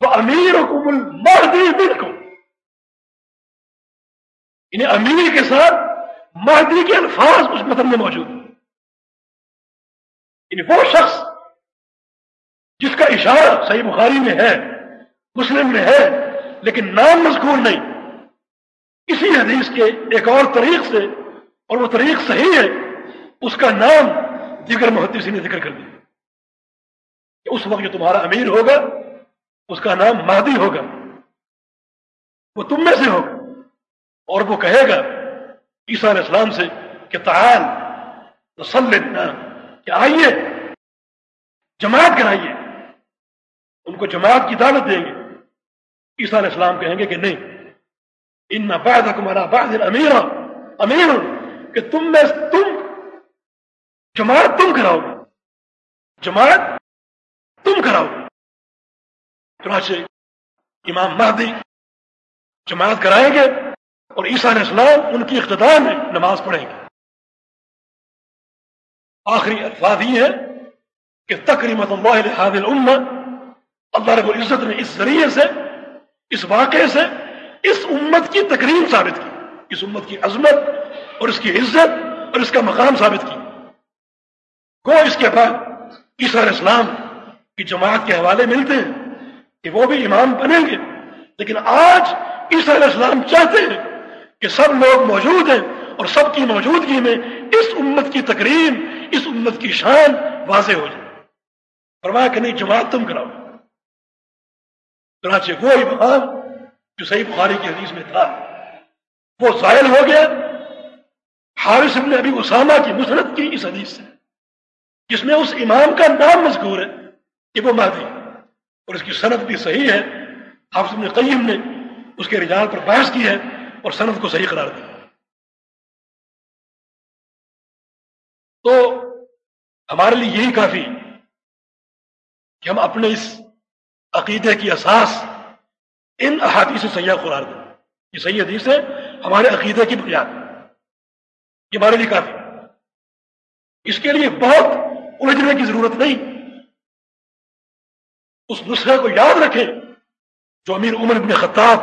واميركم المهدي منكم یعنی امیر کے ساتھ مہدی کے الفاظ اس متن میں موجود ہیں۔ یعنی وہ شخص جس کا اشارہ صحیح بخاری میں ہے، مسلم میں ہے، لیکن نام مذکور نہیں۔ اسی حدیث کے ایک اور طریق سے، اور وہ طریق صحیح ہے، اس کا نام دیگر محدثی نے ذکر کر دیا۔ کہ اس وقت جو تمہارا امیر ہوگا، اس کا نام مہدی ہوگا۔ وہ تم میں سے ہوگا، اور وہ کہے گا عیسیٰ علیہ السلام سے کہ تعال کہ آئیے، جماعت کرائیے۔ ان کو جماعت کی دعوت دیں گے۔ عیسیٰ علیہ السلام کہیں گے کہ نہیں۔ ان بعد کمارا بعد امیر امیر کہ تم میں تم جماعت تم کراؤ گے۔ جماعت تم کراؤ گے۔ چنانچہ امام مہدی جماعت کرائیں گے اور عیسیٰ علیہ السلام ان کی اقتدار میں نماز پڑھیں گے۔ آخری الفاظ یہ ہے کہ تقریمت اللہ حاد اللہ رب العزت نے اس ذریعے سے، اس واقعے سے اس امت کی تقریم ثابت کی، اس امت کی عظمت اور اس کی عزت اور اس کا مقام ثابت کی۔ کو اس کے بعد عیسیٰ علیہ السلام کی جماعت کے حوالے ملتے ہیں کہ وہ بھی امام بنیں گے۔ لیکن آج عیسیٰ علیہ السلام چاہتے ہیں کہ سب لوگ موجود ہیں اور سب کی موجودگی میں اس امت کی تقریم اس امت کی شان واضح ہو جائے۔ فرمایا کہ نہیں، جماعت تم کراؤ۔ چنانچہ وہ امام جو صحیح بخاری کی حدیث میں تھا۔ وہ ظاہر ہو گیا۔ حارث ابن ابی اسامہ کی مسرت کی اس حدیث سے، جس میں اس امام کا نام مذکور ہے کہ وہ مہدی، اور اس کی صنعت بھی صحیح ہے۔ حافظ ابن قیم نے اس کے رجال پر بحث کی ہے اور صنعت کو صحیح قرار دیا تو ہمارے لیے یہی کافی کہ ہم اپنے اس عقیدے کی اساس ان احادیث سے سیاح قرار دیں یہ صحیح حدیث ہے، ہمارے عقیدے کی بنیاد۔ یہ ہمارے لیے کافی۔ اس کے لیے بہت الجھنے کی ضرورت نہیں۔ اس نسخے کو یاد رکھیں جو امیر عمر ابن خطاب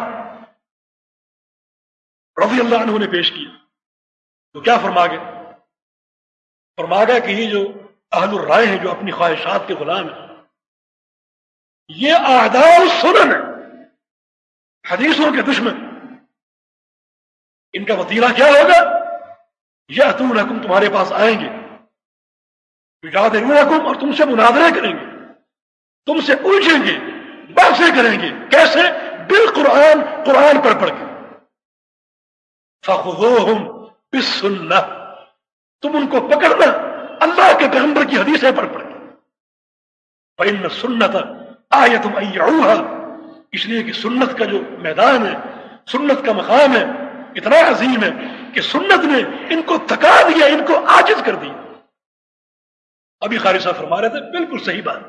رضی اللہ عنہ نے پیش کیا۔ تو کیا فرما گئے؟ فرما گیا کہ یہ جو اہل الرائے ہیں، جو اپنی خواہشات کے غلام ہیں یہ آداب سنن ہے حدیثوں کے دشمن۔ ان کا وطیرہ کیا ہوگا؟ یہ اتون حکم تمہارے پاس آئیں گے۔ یاد حکم اور تم سے مناظرے کریں گے۔ تم سے الجھیں گے، بحثیں کریں گے۔ کیسے؟ بال قرآن قرآن پڑھ پڑھ کے۔ فخوہم بسنہ تم ان کو پکڑنا اللہ کے پیغمبر کی حدیثیں پڑھ پڑھ کے۔ فإن سنت آیتم ایعوہا اس لیے کہ سنت کا جو میدان ہے، سنت کا مقام ہے، اتنا عظیم ہے کہ سنت نے ان کو تھکا دیا، ان کو عاجز کر دیا۔ ابھی خارج صاحب فرما رہے تھے، بالکل صحیح بات۔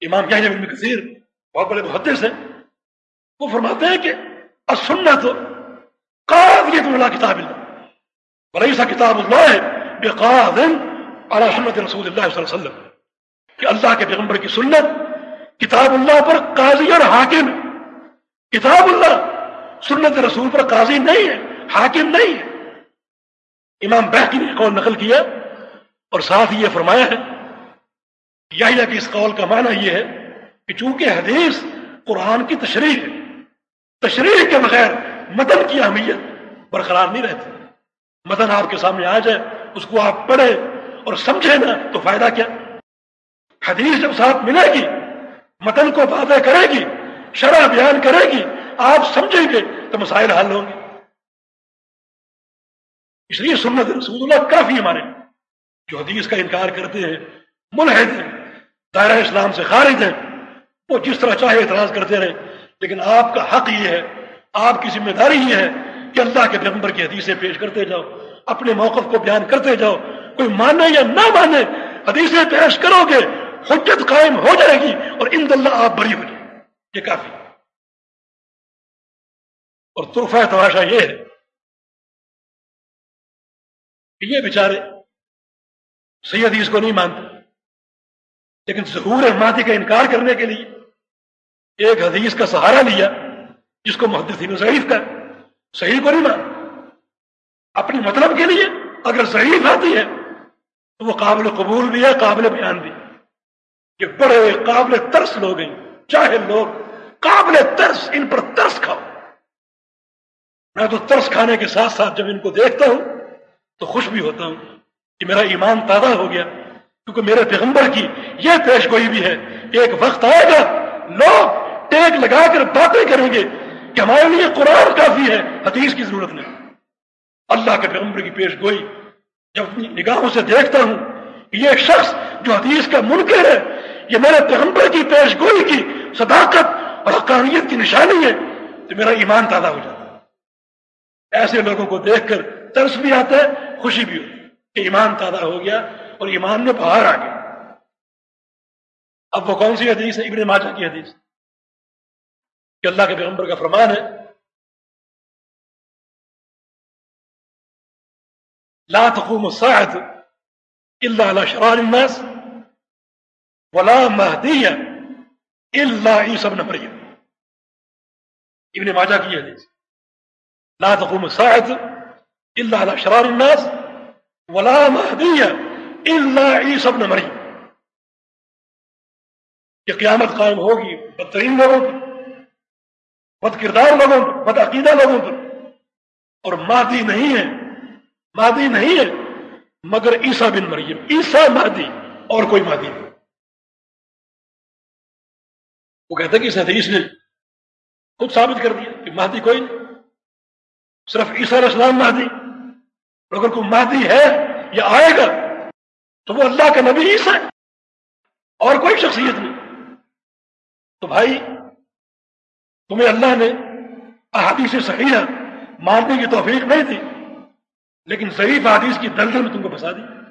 امام کیا ابن کثیر بہت بڑے محدث ہیں، وہ فرماتے ہیں کہ سنت قاضیت اللہ کتاب اللہ۔ بڑی سا کتاب اللہ ہے بے قاضن اعلیٰ سنت رسول اللہ صلی اللہ علیہ وسلم۔ کہ اللہ کے پیغمبر کی سنت، کتاب اللہ پر قاضی اور حاکم۔ کتاب اللہ سنت رسول پر قاضی نہیں ہے، حاکم نہیں ہے۔ امام بہتی نے قول نقل کیا اور ساتھ یہ فرمایا ہے یا کہ اس قول کا معنی یہ ہے کہ چونکہ حدیث قرآن کی تشریح ہے، تشریح کے بغیر مدن کی اہمیت برقرار نہیں رہتی۔ مدن آپ کے سامنے آ جائے، اس کو آپ پڑھے اور سمجھے نا تو فائدہ کیا؟ حدیث جب ساتھ ملے گی، متن کو واضح کرے گی، شرح بیان کرے گی، آپ سمجھیں گے تو مسائل حل ہوں گے۔ اس لیے سنت رسول اللہ کافی ہمارے جو حدیث کا انکار کرتے ہیں، ملحد ہیں، دائرہ اسلام سے خارج ہیں، وہ جس طرح چاہے اعتراض کرتے رہے۔ لیکن آپ کا حق یہ ہے، آپ کی ذمہ داری یہ ہے کہ اللہ کے پیغمبر کی حدیثیں پیش کرتے جاؤ، اپنے موقف کو بیان کرتے جاؤ۔ کوئی مانے یا نہ مانے، حدیثیں پیش کرو گے حجت قائم ہو جائے گی اور ان اللہ آپ بڑی ہو جائے یہ کافی۔ اور تحفہ تماشا یہ ہے کہ یہ بیچارے صحیح حدیث کو نہیں مانتے، لیکن ظہور مادی کا انکار کرنے کے لیے ایک حدیث کا سہارا لیا، جس کو محدثین ضعیف کا صحیح کو نہیں مان اپنے مطلب کے لیے اگر ضعیف آتی ہے تو وہ قابل قبول بھی ہے، قابل بیان بھی ہے۔ کہ بڑے قابل ترس لوگ ہیں، چاہے لوگ قابل ترس ان پر ترس کھاؤ۔ میں تو ترس کھانے کے ساتھ ساتھ جب ان کو دیکھتا ہوں، تو خوش بھی ہوتا ہوں کہ میرا ایمان تازہ ہو گیا۔ کیونکہ میرے پیغمبر کی یہ پیش گوئی بھی ہے ایک وقت آئے گا، لوگ ٹیک لگا کر باتیں کریں گے کہ ہمارے لیے قرآن کافی ہے، حدیث کی ضرورت نہیں۔ اللہ کے پیغمبر کی پیش گوئی جب اپنی نگاہوں سے دیکھتا ہوں کہ یہ شخص جو حدیث کا منکر ہے یہ میرے پیغمبر کی پیش گوئی کی صداقت اور حقانیت کی نشانی ہے تو میرا ایمان تازہ ہو جاتا ہے۔ ایسے لوگوں کو دیکھ کر ترس بھی آتا ہے، خوشی بھی ہوتی کہ ایمان تازہ ہو گیا اور ایمان میں باہر آ گیا۔ اب وہ کون سی حدیث ہے؟ ابن ماجہ کی حدیث۔ کہ اللہ کے پیغمبر کا فرمان ہے، لا تقوم الساعة إلا على شرار الناس ولا مهدية إلا عيسى بن مريم. ابن ماجہ کی حدیث لا تقوم الساعة إلا على شرار الناس. ولا مهدية إلا عيسى بن مريم. کہ قیامت قائم ہوگی، بدترین لوگوں پر، بد کردار لوگوں پر، بد عقیدہ لوگوں پر. اور مادی نہیں ہے مادی نہیں ہے، مگر عیسا بن مریم عیسا مادی اور کوئی مادی نہیں. وہ کہتے کہ اس حدیث نے خود ثابت کر دیا کہ مہدی کوئی نہیں، صرف عیسیٰ علیہ السلام مہدی۔ اگر کوئی مہدی ہے یا آئے گا، تو وہ اللہ کا نبی عیسیٰ ہے۔ اور کوئی شخصیت نہیں۔ تو بھائی، تمہیں اللہ نے احادیث صحیح ماننے کی توفیق نہیں تھی لیکن ضعیف حدیث کی دلدل میں تم کو پھنسا دی۔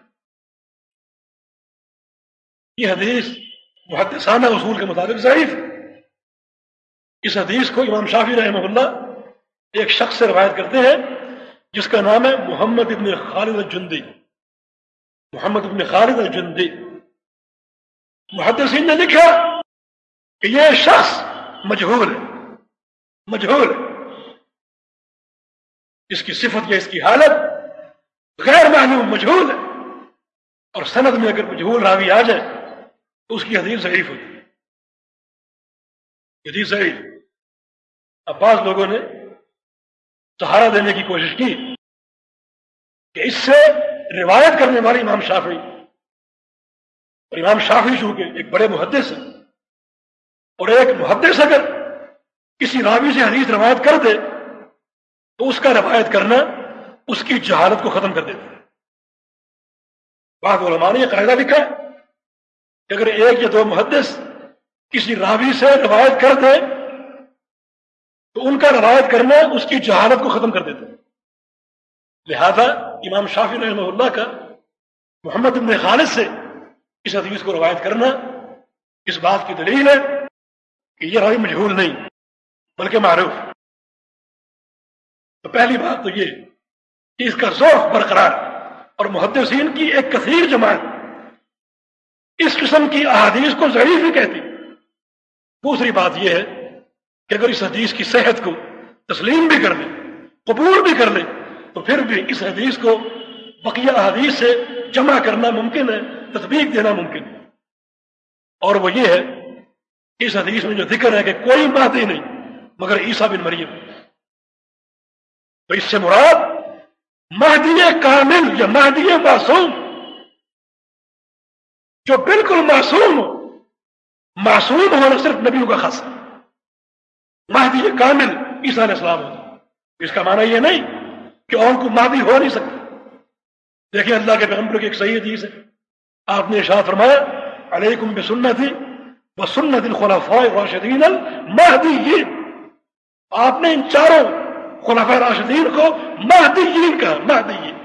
یہ حدیث محدثانہ اصول کے مطابق ضعیف اس حدیث کو امام شافی رحمہ اللہ ایک شخص سے روایت کرتے ہیں، جس کا نام ہے محمد ابن خالد الجندی۔ محمد ابن خالد الجندی۔ محدثین نے لکھا کہ یہ شخص مجہور ہے مجہور ہے۔ اس کی صفت یا اس کی حالت غیر معلوم، مجہول ہے۔ اور سند میں اگر مجہول راوی آ جائے تو اس کی حدیث ضعیف ہوتی۔ ہے حدیث ضعیف۔ اب بعض لوگوں نے سہارا دینے کی کوشش کی کہ اس سے روایت کرنے والے امام شافی اور امام شافی چونکہ ایک بڑے محدث ہیں، اور ایک محدث اگر کسی راوی سے حدیث روایت کر دے، تو اس کا روایت کرنا اس کی جہالت کو ختم کر دیتے ہیں بعض علماء نے یہ قاعدہ لکھا ہے کہ اگر ایک یا دو محدث کسی راوی سے روایت کر دے تو ان کا روایت کرنا اس کی جہالت کو ختم کر دیتے ہیں لہذا امام شافی رحمہ اللہ کا محمد ابن خالد سے اس حدیث کو روایت کرنا اس بات کی دلیل ہے کہ یہ راوی مجہول نہیں، بلکہ معروف۔ تو پہلی بات تو یہ کہ اس کا ذوق برقرار اور محدثین کی ایک کثیر جماعت اس قسم کی احادیث کو ضعیف ہی کہتی۔ دوسری بات یہ ہے کہ اگر اس حدیث کی صحت کو تسلیم بھی کر لیں، قبول بھی کر لیں، تو پھر بھی اس حدیث کو بقیہ احادیث سے جمع کرنا ممکن ہے تصدیق دینا ممکن ہے۔ اور وہ یہ ہے کہ اس حدیث میں جو ذکر ہے کہ کوئی بات ہی نہیں، مگر عیسیٰ بن مریم۔ تو اس سے مراد مہدی کامل یا مہدی معصوم، جو بالکل معصوم ہو، معصوم ہونا صرف نبیوں کا خاص مہدی کامل عیسیٰ علیہ السلام ہوتا اس کا معنی یہ نہیں کہ اور کو مہدی ہو نہیں سکتا دیکھیں اللہ کے پیغمبر کی ایک صحیح حدیث ہے۔ آپ نے اشاعت فرمایا، علیکم بسنتی وہ سنت الخلفاء راشدین المہدیین۔ آپ نے ان چاروں خلفاء راشدین کو مہدیین کا مہدیین۔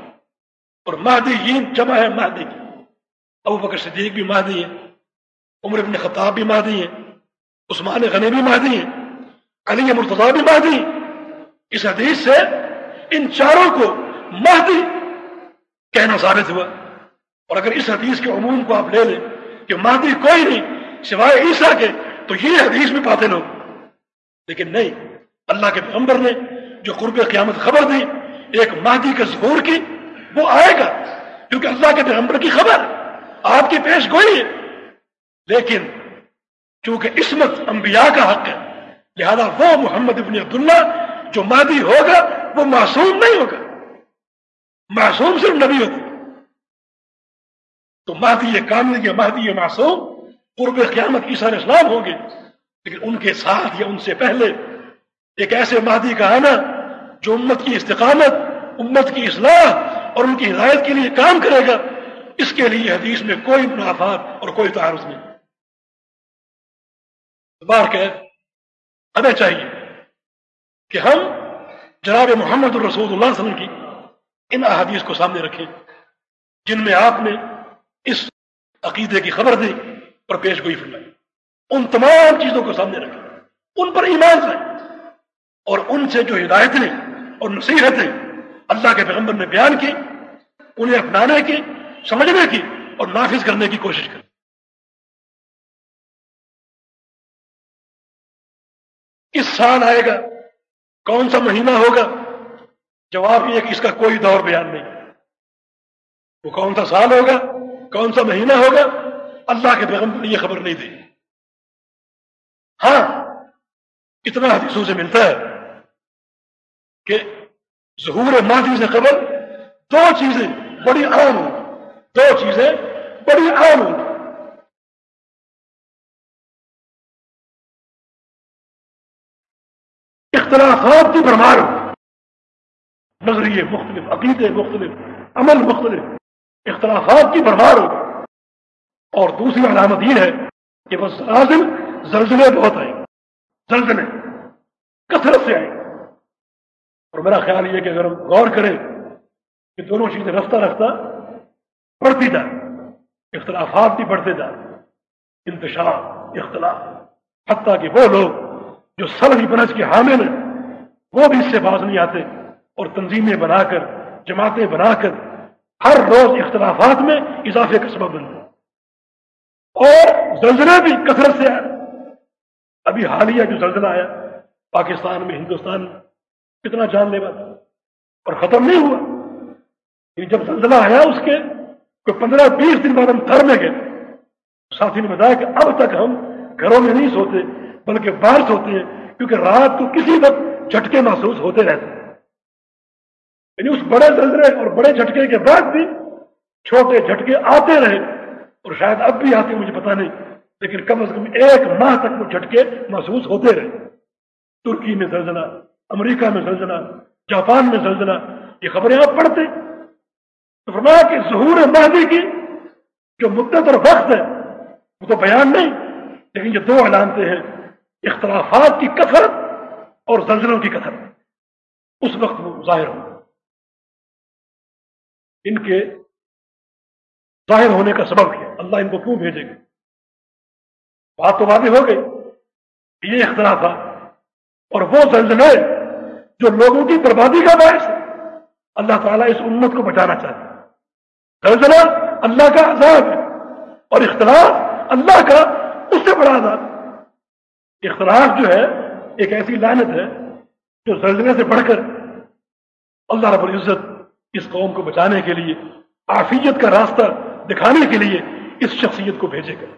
اور مہدیین جمع ہے مہدی۔ ابو بکر صدیق بھی مہدی ہے عمر ابن خطاب بھی مہدی ہے عثمان غنی بھی مہدی ہے علی مرتضی بھی مہدی۔ اس حدیث سے ان چاروں کو مہدی کہنا ثابت ہوا۔ اور اگر اس حدیث کے عموم کو آپ لے لیں کہ مہدی کوئی نہیں، سوائے عیسیٰ کے، تو یہ حدیث بھی پاتے لوگ لیکن نہیں، اللہ کے پیغمبر نے جو قرب قیامت خبر دی، ایک مہدی کے ظہور کی، وہ آئے گا۔ کیونکہ اللہ کے پیغمبر کی خبر آپ کی پیش گوئی ہے۔ لیکن چونکہ عصمت انبیاء کا حق ہے لہذا وہ محمد ابن عبداللہ جو مہدی ہوگا، وہ معصوم نہیں ہوگا۔ معصوم صرف نبی ہوگا۔ تو مہدی کامل یا مہدی معصوم قرب قیامت عیسیٰ علیہ السلام ہوں گے۔ لیکن ان کے ساتھ یا ان سے پہلے ایک ایسے مہدی کا آنا جو امت کی استقامت، امت کی اصلاح اور ان کی ہدایت کے لیے کام کرے گا، اس کے لیے حدیث میں کوئی منافعات اور کوئی تعارض نہیں۔ بار کہ ہمیں چاہیے کہ ہم جناب محمد الرسول اللہ علیہ وسلم کی ان احادیث کو سامنے رکھیں جن میں آپ نے اس عقیدے کی خبر دی اور پیش گوئی فرمائی۔ ان تمام چیزوں کو سامنے رکھیں۔ ان پر ایمان لائیں۔ اور ان سے جو ہدایتیں اور نصیحتیں اللہ کے پیغمبر نے بیان کی، انہیں اپنانے کی، سمجھنے کی اور نافذ کرنے کی کوشش کریں۔ کس سال آئے گا، کون سا مہینہ ہوگا؟ جواب یہ کہ اس کا کوئی دور بیان نہیں۔ وہ کون سا سال ہوگا؟ کون سا مہینہ ہوگا؟ اللہ کے پیغمبر نے یہ خبر نہیں دی۔ ہاں اتنا حدیثوں سے ملتا ہے کہ ظہور ماضی سے قبل دو چیزیں بڑی عام ہوں۔ دو چیزیں بڑی عام ہوں۔ اختلافات کی بھرمار ہو۔ نظریے مختلف، عقیدے مختلف، عمل مختلف، اختلافات کی بھرمار ہو۔ اور دوسری علامت یہ ہے کہ بس عازم زلزلے بہت آئے، زلزلے، کثرت سے آئے۔ اور میرا خیال یہ کہ اگر ہم غور کریں کہ دونوں چیزیں رفتہ رفتہ بڑھتی جائیں، اختلافات بھی بڑھتے جائیں، انتشار، اختلاف، حتیٰ کہ وہ لوگ جو سلفی بنج کے حامل ہیں، وہ بھی اس سے باز نہیں آتے۔ اور تنظیمیں بنا کر، جماعتیں بنا کر، ہر روز اختلافات میں اضافے کا سبب بنتے اور زلزلے بھی کثرت سے آئے ابھی حالیہ جو زلزلہ آیا، پاکستان میں، ہندوستان میں، کتنا جان لیوا تھا۔ اور ختم نہیں ہوا۔ جب زلزلہ آیا اس کے، کوئی پندرہ بیس دن بعد ہم تھر میں گئے۔ ساتھی نے بتایا کہ اب تک ہم گھروں میں نہیں سوتے۔ بلکہ باہر سوتے ہیں کیونکہ رات کو کسی وقت جھٹکے محسوس ہوتے رہتے ہیں۔ یعنی اس بڑے زلزلے اور بڑے جھٹکے کے بعد بھی چھوٹے جھٹکے آتے رہے اور شاید اب بھی آتے مجھے پتا نہیں، لیکن کم از کم ایک ماہ تک وہ جھٹکے محسوس ہوتے رہے۔ ترکی میں زلزلہ، امریکہ میں زلزلہ، جاپان میں زلزلہ، یہ خبریں آپ پڑھتے تو فرمایا کہ ظہور مہدی کی جو مدت اور وقت ہے، وہ تو بیان نہیں، لیکن یہ دو علامتیں ہیں اختلافات کی کثرت اور زلزلوں کی کثرت اس وقت وہ ظاہر ہوں ان کے ظاہر ہونے کا سبب کیا اللہ ان کو کیوں بھیجے گا بات تو واضح ہو گئی یہ اختلاف تھا اور وہ زلزلے جو لوگوں کی بربادی کا باعث ہے، اللہ تعالیٰ اس امت کو بچانا چاہتا ہے۔ زلزلہ اللہ کا عذاب ہے اور اختلاف اللہ کا اس سے بڑا عذاب اختلاف جو ہے، ایک ایسی لانت ہے جو زلزلے سے بڑھ کر اللہ رب العزت اس قوم کو بچانے کے لیے آفیت کا راستہ دکھانے کے لیے اس شخصیت کو بھیجے گا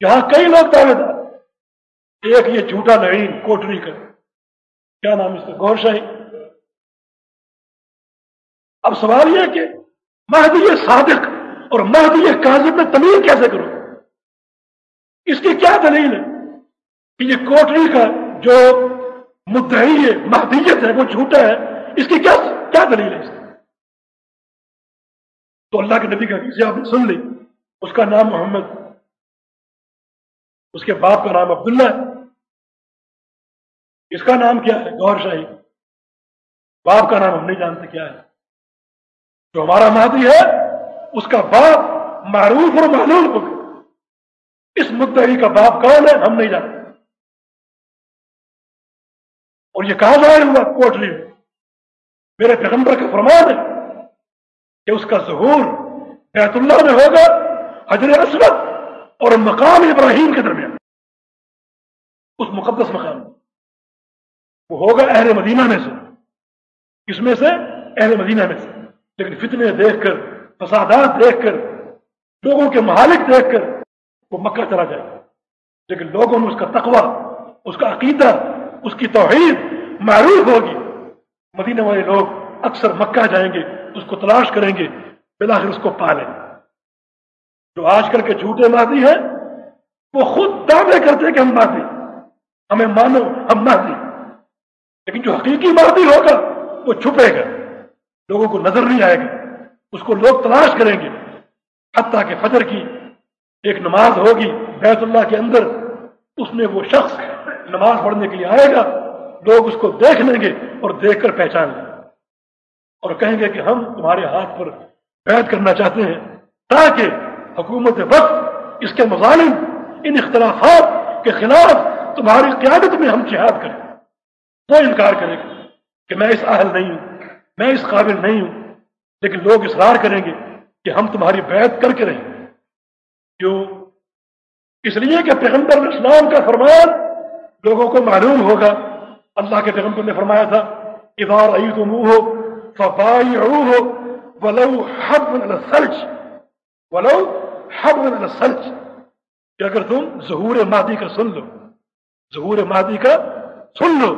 یہاں کئی لوگ دعوے دار، ایک یہ جھوٹا لڑین کوٹری کا، کیا نام اس کا؟ گور شاہی۔ اب سوال یہ کہ مہدی صادق اور مہدی کاظم میں تمیز کیسے کرو؟ اس کی کیا دلیل ہے کہ یہ کوٹری کا جو مدعی ہے، مہدیت ہے، وہ جھوٹا ہے؟ اس کی کیا کیا دلیل ہے اس کی؟ تو اللہ کے نبی کا آپ نے سن لی۔ اس کا نام محمد، اس کے باپ کا نام عبداللہ ہے۔ اس کا نام کیا ہے؟ گور شاہی۔ باپ کا نام ہم نہیں جانتے کیا ہے۔ جو ہمارا مہدی ہے، اس کا باپ معروف اور معلوم ہو اس مدعی کا باپ کون ہے ہم نہیں جانتے۔ اور یہ کہاں ظاہر ہوا کوٹلی میں میرے پیغمبر کا فرمان ہے کہ اس کا ظہور بیت اللہ میں ہوگا حضر اسود اور مقام ابراہیم کے درمیان۔ اس مقدس مقام میں۔ وہ ہوگا اہل مدینہ میں سے۔ کس میں سے؟ اہل مدینہ میں سے۔ لیکن فتنے دیکھ کر، فسادات دیکھ کر، لوگوں کے محالک دیکھ کر وہ مکہ چلا جائے گا۔ لیکن لوگوں میں اس کا تقوی، اس کا عقیدہ، اس کی توحید معروف ہوگی۔ مدینہ والے لوگ اکثر مکہ جائیں گے، اس کو تلاش کریں گے بلاخر اس کو پالیں۔ جو آج کل کے جھوٹے مادی ہیں، وہ خود دعوے کرتے کہ ہم مادی، ہمیں مانو، ہم مادی۔ لیکن جو حقیقی مادی ہوگا، وہ چھپے گا۔ لوگوں کو نظر نہیں آئے گا۔ اس کو لوگ تلاش کریں گے۔ حتیٰ کہ فجر کی ایک نماز ہوگی بیت اللہ کے اندر، اس میں وہ شخص نماز پڑھنے کے لیے آئے گا، لوگ اس کو دیکھ لیں گے اور دیکھ کر پہچان لیں گے۔ اور کہیں گے کہ ہم تمہارے ہاتھ پر بیعت کرنا چاہتے ہیں تاکہ حکومت وقت اس کے مظالم، ان اختلافات کے خلاف تمہاری قیادت میں ہم جہاد کریں۔ وہ انکار کرے گا کہ میں اس اہل نہیں ہوں، میں اس قابل نہیں ہوں، لیکن لوگ اصرار کریں گے کہ ہم تمہاری بیعت کر کے رہیں۔ جو اس لیے کہ پیغمبر اسلام کا فرمان لوگوں کو معلوم ہوگا، اللہ کے پیغمبر نے فرمایا تھا ادار عید تم ہو فبائی ہو ولو حب سلچ ولو حب سلچ کہ اگر تم ظہور مادی کا سن لو، ظہور مادی کا سن لو،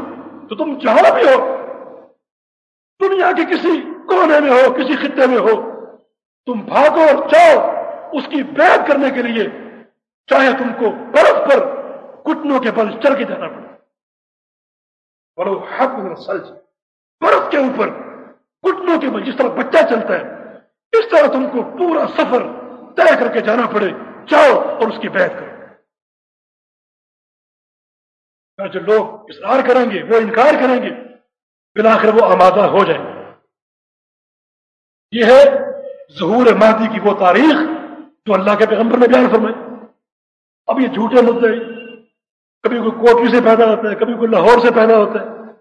تو تم جہاں بھی ہو، دنیا کے کسی کونے میں ہو، کسی خطے میں ہو، تم بھاگو اور چاہو اس کی بیعت کرنے کے لیے چاہے تم کو برف پر کٹنوں کے بل چل کے جانا پڑے۔ بڑو حق سلج برف کے اوپر کٹنوں کے بل، جس طرح بچہ چلتا ہے، اس طرح تم کو پورا سفر طے کر کے جانا پڑے۔ جاؤ اور اس کی بیعت کرو۔ جو لوگ اصرار کریں گے، وہ انکار کریں گے بلاخر وہ آمادہ ہو جائیں گے۔ یہ ہے ظہور مہدی کی وہ تاریخ جو اللہ کے پیغمبر نے بیان فرمائی اب یہ جھوٹے مدعے، کبھی کوئی کوٹری سے پیدا ہوتا ہے، کبھی کوئی لاہور سے پیدا ہوتا ہے،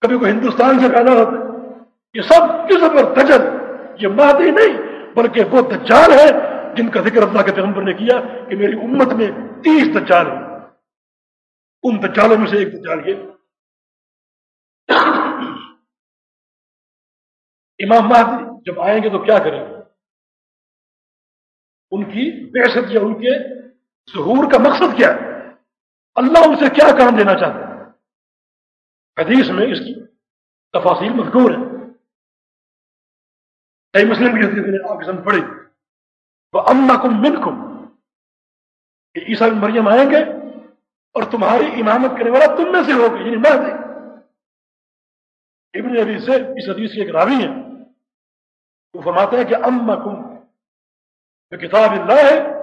کبھی کوئی ہندوستان سے پیدا ہوتا ہے۔ یہ سب کس پر دجل، یہ مہدی نہیں، بلکہ وہ دجال ہے جن کا ذکر اللہ کے پیغمبر نے کیا کہ میری امت میں تیس دجال ہیں۔ ان دجالوں میں سے ایک دجال یہ۔ امام مہدی جب آئیں گے تو کیا کریں گے؟ ان کی بحثت یا ان کے ظہور کا مقصد کیا ہے؟ اللہ ان سے کیا کام دینا چاہتا ہے؟ حدیث میں اس کی تفاصیل مذکور ہے۔ کئی مسلم کی حدیث نے آپ کے سامنے پڑھی۔ وہ اما کم من کم عیسا مریم آئیں گے اور تمہاری امامت کرنے والا تم میں سے ہوگا یعنی میں ابن ابھی سے اس حدیث کی ایک راوی ہے۔ وہ فرماتے ہیں کہ اما کم جو کتاب اللہ ہے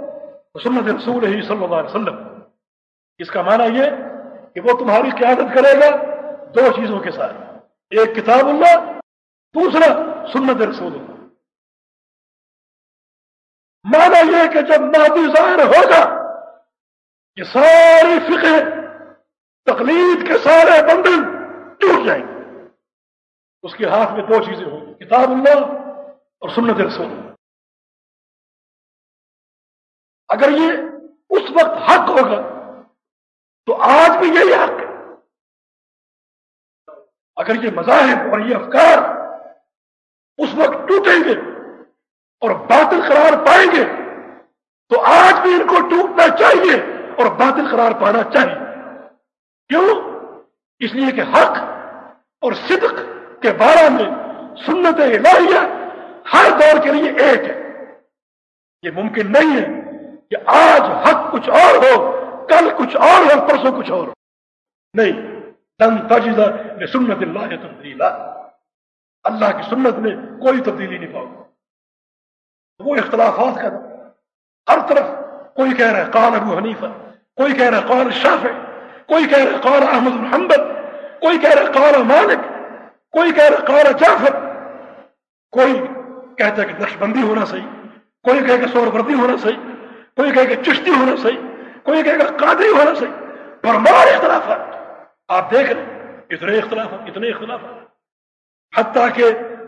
سنت رسول ہی صلی اللہ علیہ وسلم۔ اس کا معنی یہ کہ وہ تمہاری قیادت کرے گا دو چیزوں کے ساتھ۔ ایک کتاب اللہ، دوسرا سنت رسول اللہ۔ مانا یہ کہ جب مہدی ظاہر ہوگا یہ ساری فقہ تقلید کے سارے بندل ٹوٹ جائیں گے۔ اس کے ہاتھ میں دو چیزیں ہوں گی، کتاب اللہ اور سنت رسول اگر یہ اس وقت حق ہوگا، تو آج بھی یہی حق ہے۔ اگر یہ مذاہب اور یہ افکار اس وقت ٹوٹیں گے اور باطل قرار پائیں گے، تو آج بھی ان کو ٹوٹنا چاہیے اور باطل قرار پانا چاہیے۔ کیوں؟ اس لیے کہ حق اور صدق کے بارے میں سنت الہیہ ہر دور کے لیے ایک ہے۔ یہ ممکن نہیں ہے کہ آج حق کچھ اور ہو، کل کچھ اور ہو، پرسوں کچھ اور ہو۔ نہیں تن تجزہ نے سنت اللہ تبدیلا۔ اللہ کی سنت میں کوئی تبدیلی نہیں پاؤ۔ وہ اختلافات کا ہر طرف کوئی کہہ رہا ہے، قال ابو حنیفہ، کوئی کہہ رہا ہے، قال شافع کوئی کہہ رہا ہے، قال احمد محمد کوئی کہہ رہا ہے، قال مالک، کوئی کہہ رہا ہے، قال جعفر۔ کوئی کہتا ہے کہ نقش بندی ہونا صحیح، کوئی کہے کہ سور وردی ہونا صحیح۔ کوئی کہے کہ چشتی ہونا صحیح، کوئی کہے کہ قادری ہونا صحیح پرمار اختلافات آپ دیکھ رہے اتنے اختلافات اتنے اختلافات حتیٰ کہ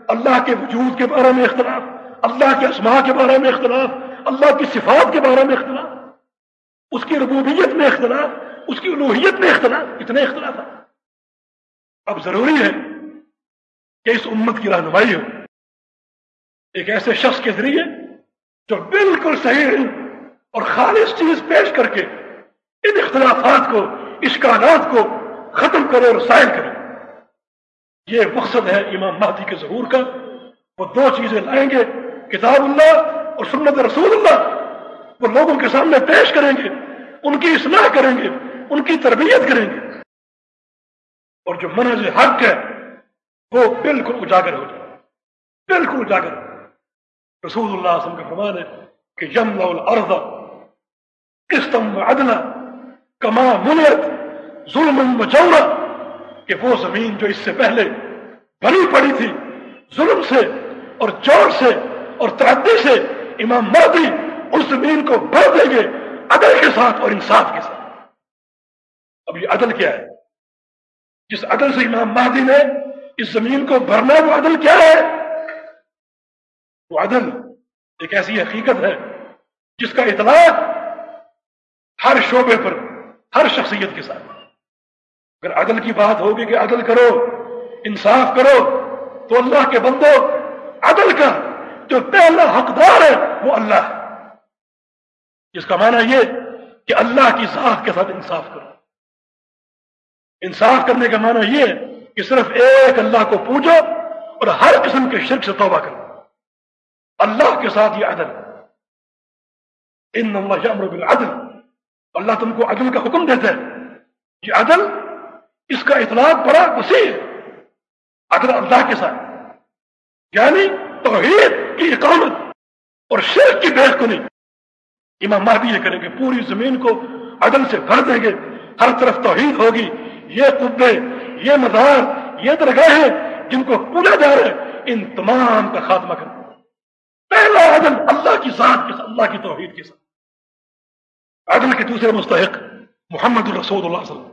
اللہ کے وجود کے بارے میں اختلاف، اللہ کے اسماء کے بارے میں اختلاف، اللہ کی صفات کے بارے میں اختلاف، اس کی ربوبیت میں اختلاف، اس کی الوحیت میں اختلاف، اتنے اختلافات اب ضروری ہے کہ اس امت کی رہنمائی ہو۔ ایک ایسے شخص کے ذریعے جو بالکل صحیح ہے اور خالص چیز پیش کر کے ان اختلافات کو، اشکالات کو ختم کرے اور سائل کرے۔ یہ مقصد ہے امام مہدی کے ظہور کا۔ وہ دو چیزیں لائیں گے، کتاب اللہ اور سنت رسول اللہ۔ وہ لوگوں کے سامنے پیش کریں گے، ان کی اصلاح کریں گے، ان کی تربیت کریں گے۔ اور جو منہج حق ہے، وہ بالکل اجاگر ہو جائے۔ بالکل اجاگر۔ رسول اللہ وسلم کا فرمان ہے کہ یم الارض قسطم و عدلا کما منت ظلم و جورا کہ وہ زمین جو اس سے پہلے بھری پڑی تھی، ظلم سے اور جور سے اور تعدی سے امام مہدی اس زمین کو بھر دیں گے عدل کے ساتھ اور انصاف کے ساتھ۔ اب یہ عدل کیا ہے؟ جس عدل سے امام مہدی نے اس زمین کو بھرنا وہ عدل کیا ہے؟ وہ عدل ایک ایسی حقیقت ہے جس کا اطلاق ہر شعبے پر، ہر شخصیت کے ساتھ۔ اگر عدل کی بات ہوگی کہ عدل کرو، انصاف کرو، تو اللہ کے بندو، عدل کا جو پہلا حقدار ہے، وہ اللہ ہے۔ جس کا معنی یہ کہ اللہ کی ذات کے ساتھ انصاف کرو۔ انصاف کرنے کا معنی یہ کہ صرف ایک اللہ کو پوجو اور ہر قسم کے شرک سے توبہ کرو۔ اللہ کے ساتھ یہ عدل۔ ان اللہ یامر بالعدل۔ اللہ تم کو عدل کا حکم دیتا ہے۔ یہ عدل اس کا اطلاق بڑا وسیع ہے۔ عدل اللہ کے ساتھ یعنی توحید کی اقامت اور شرک کی بحث کو نہیں۔ امام مہدی یہ کریں گے پوری زمین کو عدل سے بھر دیں گے۔ ہر طرف توحید ہوگی۔ یہ قبے یہ مزار یہ درگاہیں جن کو پوجا جا رہا ہے۔ ان تمام کا خاتمہ کرنا۔ پہلا عدل اللہ کی ذات کے ساتھ، اللہ کی توحید کے ساتھ۔ عدل کے دوسرے مستحق محمد الرسول اللہ صلی اللہ علیہ وسلم۔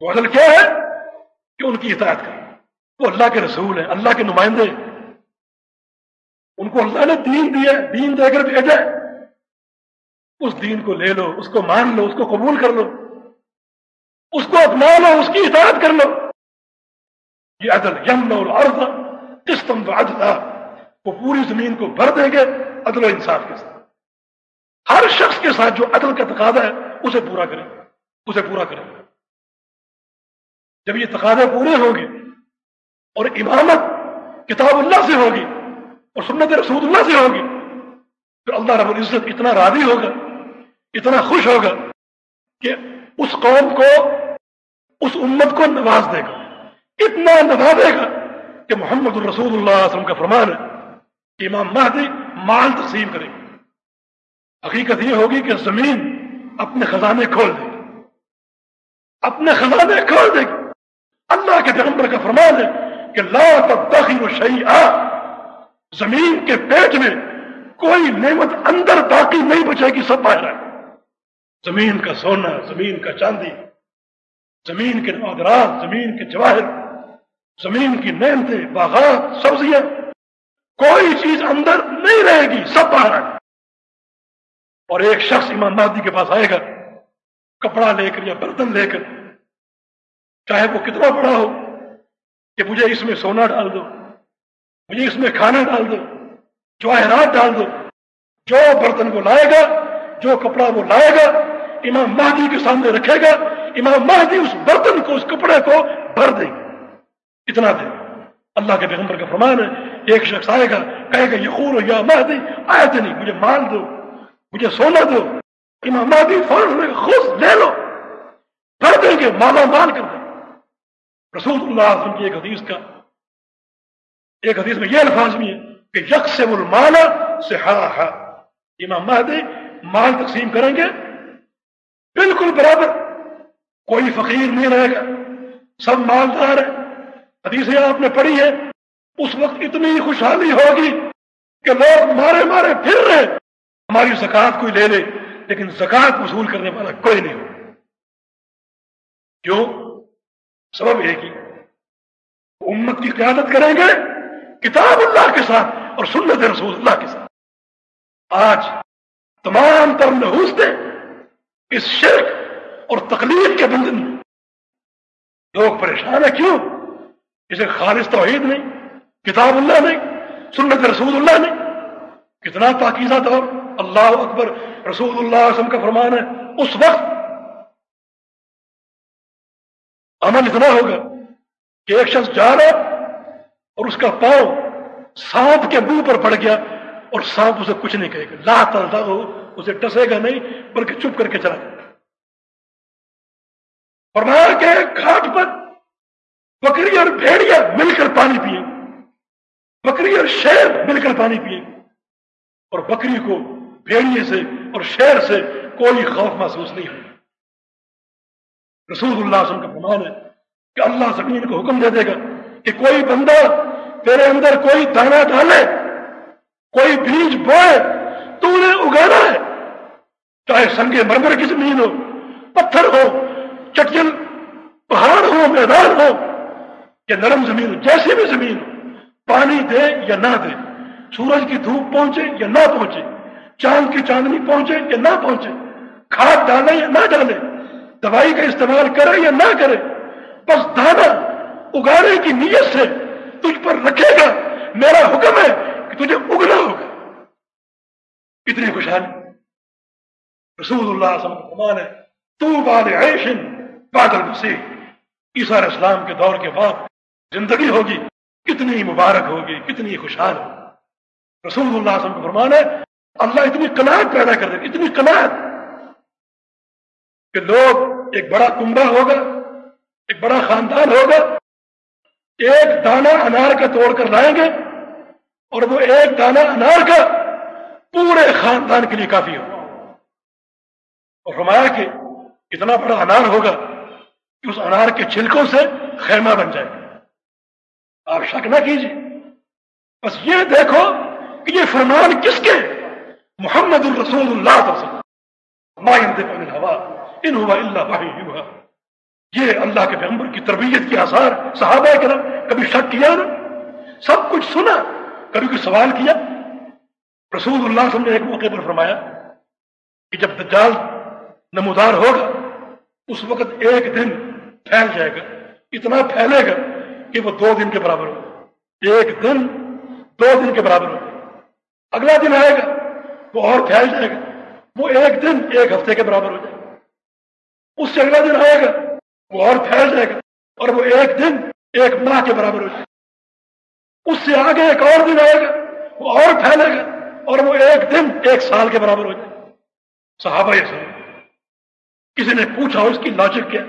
وہ عدل کیا ہے؟ کہ ان کی اطاعت کریں وہ اللہ کے رسول ہیں، اللہ کے نمائندے ان کو اللہ نے دین دیا دین دے کر بھیجا اس دین کو لے لو، اس کو مان لو، اس کو قبول کر لو۔ اس کو اپنا لو، اس کی اطاعت کر لو۔ یہ عدل یم الارض قسطم و وہ پوری زمین کو بھر دیں گے عدل و انصاف کے ساتھ۔ ہر شخص کے ساتھ جو عدل کا تقاضا ہے، اسے پورا کریں۔ اسے پورا کریں۔ جب یہ تقاضے پورے ہوں گے اور امامت کتاب اللہ سے ہوگی اور سنت رسول اللہ سے ہوگی، پھر اللہ رب العزت اتنا راضی ہوگا، اتنا خوش ہوگا کہ اس قوم کو، اس امت کو نواز دے گا۔ اتنا نوازے گا کہ محمد الرسول اللہ علیہ وسلم کا فرمان ہے کہ امام مہدی مال تقسیم کرے۔ گا حقیقت یہ ہوگی کہ زمین اپنے خزانے کھول دے گی۔ اپنے خزانے کھول دے گی۔ اللہ کے پیغمبر کا فرمان ہے کہ لا تدخر شیئا۔ زمین کے پیٹ میں کوئی نعمت اندر باقی نہیں بچے گی، سب باہر ہے زمین کا سونا، زمین کا چاندی، زمین کے نوادرات، زمین کے جواہر، زمین کی نعمتیں، باغات، سبزیاں، کوئی چیز اندر نہیں رہے گی، سب باہر ہے اور ایک شخص امام مہدی جی کے پاس آئے گا، کپڑا لے کر یا برتن لے کر، چاہے وہ کتنا بڑا ہو، کہ مجھے اس میں سونا ڈال دو، مجھے اس میں کھانا ڈال دو جواہرات ڈال دو، جو برتن کو لائے گا، جو کپڑا وہ لائے گا، امام مہدی کے سامنے رکھے گا، امام مہدی اس برتن کو، اس کپڑے کو بھر دے گا۔ اتنا دے۔ اللہ کے پیغمبر کا فرمان ہے، ایک شخص آئے گا، کہے گا یہ خور یا مہدی، آئے تھے نہیں، مجھے مال دو۔ مجھے سونا دو۔ امام مہدی فوراً خود لے لو۔ بھر دیں گے مالا مال کر دیں۔ رسول اللہ علیہ وسلم کی ایک حدیث کا ایک حدیث میں یہ الفاظ بھی ہے کہ یکس المالا سے ہا امام مہدی مال تقسیم کریں گے۔ بالکل برابر۔ کوئی فقیر نہیں رہے گا۔ سب مالدار ہے حدیثیں آپ نے پڑھی ہے اس وقت اتنی خوشحالی ہوگی کہ لوگ مارے مارے پھر رہے۔ ہماری زکات کوئی لے لے، لیکن زکات وصول کرنے والا کوئی نہیں ہو۔ کیوں؟ سبب ایک ہی۔ امت کی قیادت کریں گے کتاب اللہ کے ساتھ اور سنت رسول اللہ کے ساتھ۔ آج تمام تر نحوستے اس شرک اور تکلیف کے بندن۔ میں لوگ پریشان ہیں کیوں؟ اسے خالص توحید نہیں، کتاب اللہ نہیں، سنت رسول اللہ نہیں۔ کتنا پاکیزہ دور۔ اللہ اکبر، رسول اللہ وسلم کا فرمان ہے، اس وقت عمل اتنا ہوگا کہ ایک شخص جا رہا اور اس کا پاؤں سانپ کے منہ پر پڑ گیا اور سانپ اسے کچھ نہیں کہے گا۔ لا تلتا ہو اسے ٹسے گا نہیں، بلکہ چپ کر کے چلا جائے فرمایا کے گھاٹ پر بکری اور بھیڑیا مل کر پانی پیے بکری اور شیر مل کر پانی پیے اور بکری کو بھیڑیے سے اور شیر سے کوئی خوف محسوس نہیں ہو رسول اللہ علیہ وسلم کا فرمان ہے کہ اللہ زمین کو حکم دے دے گا کہ کوئی بندہ تیرے اندر کوئی دانا ڈالے، کوئی بیج بوئے تو انہیں اگانا ہے۔ چاہے سنگے مرمر کی زمین ہو، پتھر ہو چٹل پہاڑ ہو، میدان ہو، یا نرم زمین ہو، جیسی بھی زمین ہو، پانی دے یا نہ دے، سورج کی دھوپ پہنچے یا نہ پہنچے چاند کی چاندنی پہنچے یا نہ پہنچے، کھاد ڈالے یا نہ ڈالے دوائی کا استعمال کرے یا نہ کرے بس دانا اگانے کی نیت سے تجھ پر رکھے گا۔ میرا حکم ہے کہ تجھے اگنا ہوگا۔ اتنی خوشحالی رسول اللہ صلی اللہ علیہ وسلم ہے تو بال عیشن بادل مسیح عیسیٰ علیہ السلام کے دور کے بعد زندگی ہوگی، کتنی مبارک ہوگی، کتنی خوشحال ہوگی رسول اللہ صلی اللہ علیہ وسلم کا فرمان ہے اللہ اتنی قناعت پیدا کر دے، اتنی قناعت کہ لوگ ایک بڑا کنبا ہوگا، ایک بڑا خاندان ہوگا، ایک دانہ انار کا توڑ کر لائیں گے اور وہ ایک دانہ انار کا پورے خاندان کے لیے کافی ہوگا۔ اور فرمایا کہ اتنا بڑا انار ہوگا کہ اس انار کے چھلکوں سے خیمہ بن جائے گا۔ آپ شک نہ کیجیے بس یہ دیکھو کہ یہ فرمان کس کے محمد الرسول اللہ ہوا ان ہوا اللہ یہ اللہ کے پیغمبر کی تربیت کی آثار، صحابہ کرم کبھی شک کیا نا؟ سب کچھ سنا، کبھی کوئی سوال کیا۔ رسول اللہ صلی اللہ علیہ وسلم نے ایک موقع پر فرمایا کہ جب دجال نمودار ہوگا، اس وقت ایک دن پھیل جائے گا، اتنا پھیلے گا کہ وہ دو دن کے برابر ہوگا ایک دن دو دن کے برابر ہوگا اگلا دن آئے گا وہ اور پھیل جائے گا۔ وہ ایک دن، ایک ہفتے کے برابر ہو جائے گا۔ اس سے اگلا دن آئے گا، وہ اور پھیل جائے گا اور وہ ایک دن، ایک ماہ کے برابر ہو جائے گا۔ اس سے آگے ایک اور دن آئے گا، وہ اور پھیلے گا اور وہ ایک دن، ایک سال کے برابر ہو جائے گا۔ صحابہ یہ سب کسی نے پوچھا اس کی لاجک کیا؟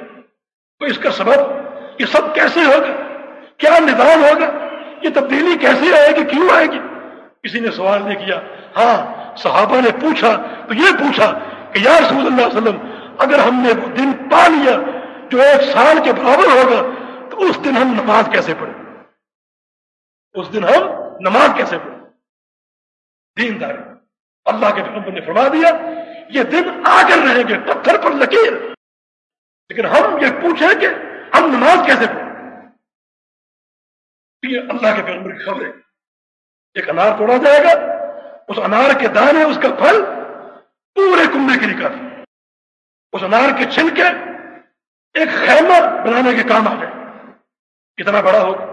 تو اس کا سبب، یہ سب کیسے ہوگا؟ کیا نظام ہوگا؟ یہ تبدیلی کیسے آئے گی؟ کیوں آئے گی؟ کسی نے سوال نہیں کیا۔ ہاں صحابہ نے پوچھا، تو یہ پوچھا کہ یا رسول اللہ علیہ وسلم، اگر ہم نے وہ دن پا لیا جو ایک سال کے برابر ہوگا، تو اس دن ہم نماز کیسے پڑھیں؟ اس دن ہم نماز کیسے پڑھیں؟ دیندار، اللہ کے پیغمبر نے فرما دیا، یہ دن آ کر رہیں گے، پتھر پر لکیر۔ لیکن ہم یہ پوچھیں کہ ہم نماز کیسے پڑھیں؟ یہ اللہ کے پیغمبر کی خبر ہے۔ ایک انار توڑا جائے گا، اس انار کے دانے، اس کا پھل پورے کنبے کے لیے کافی اس انار کے چھلکے ایک خیمہ بنانے کے کام آ جائے۔ کتنا بڑا ہوگا،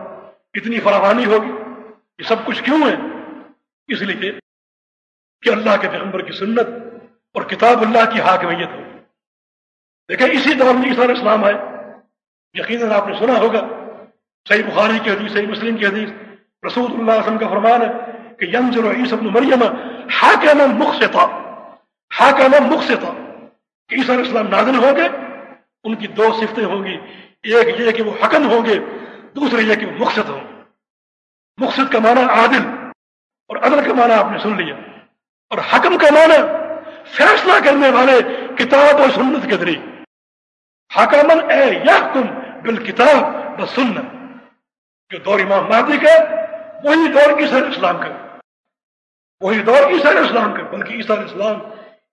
کتنی فراوانی ہوگی، یہ سب کچھ کیوں ہے؟ اس لیے کہ اللہ کے پیغمبر کی سنت اور کتاب اللہ کی حاکمیت ہو دیکھیں، اسی دور میں عیسیٰ اسلام آئے۔ یقیناً آپ نے سنا ہوگا، صحیح بخاری کی حدیث، صحیح مسلم کی حدیث رسول اللہ علیہ وسلم کا فرمان ہے کہ ینظر عیسی ابن مریم حاکما مقسطا حاکما مقسطا کہ عیسی علیہ السلام نازل ہوں گے، ان کی دو صفتیں ہوں گی، ایک یہ کہ وہ حکم ہوں گے، دوسرے یہ کہ وہ مقصد ہوں۔ گے مقصد کا معنی عادل، اور عدل کا معنی آپ نے سن لیا۔ اور حکم کا معنی فیصلہ کرنے والے کتاب اور سنت کے ذریعے۔ حکمن اے یا تم بال کتاب جو دور امام مہدی کا وہی دور کی سر اسلام کا۔ وہی دور عیسیٰ علیہ السلام کا۔ بلکہ عیسیٰ علیہ السلام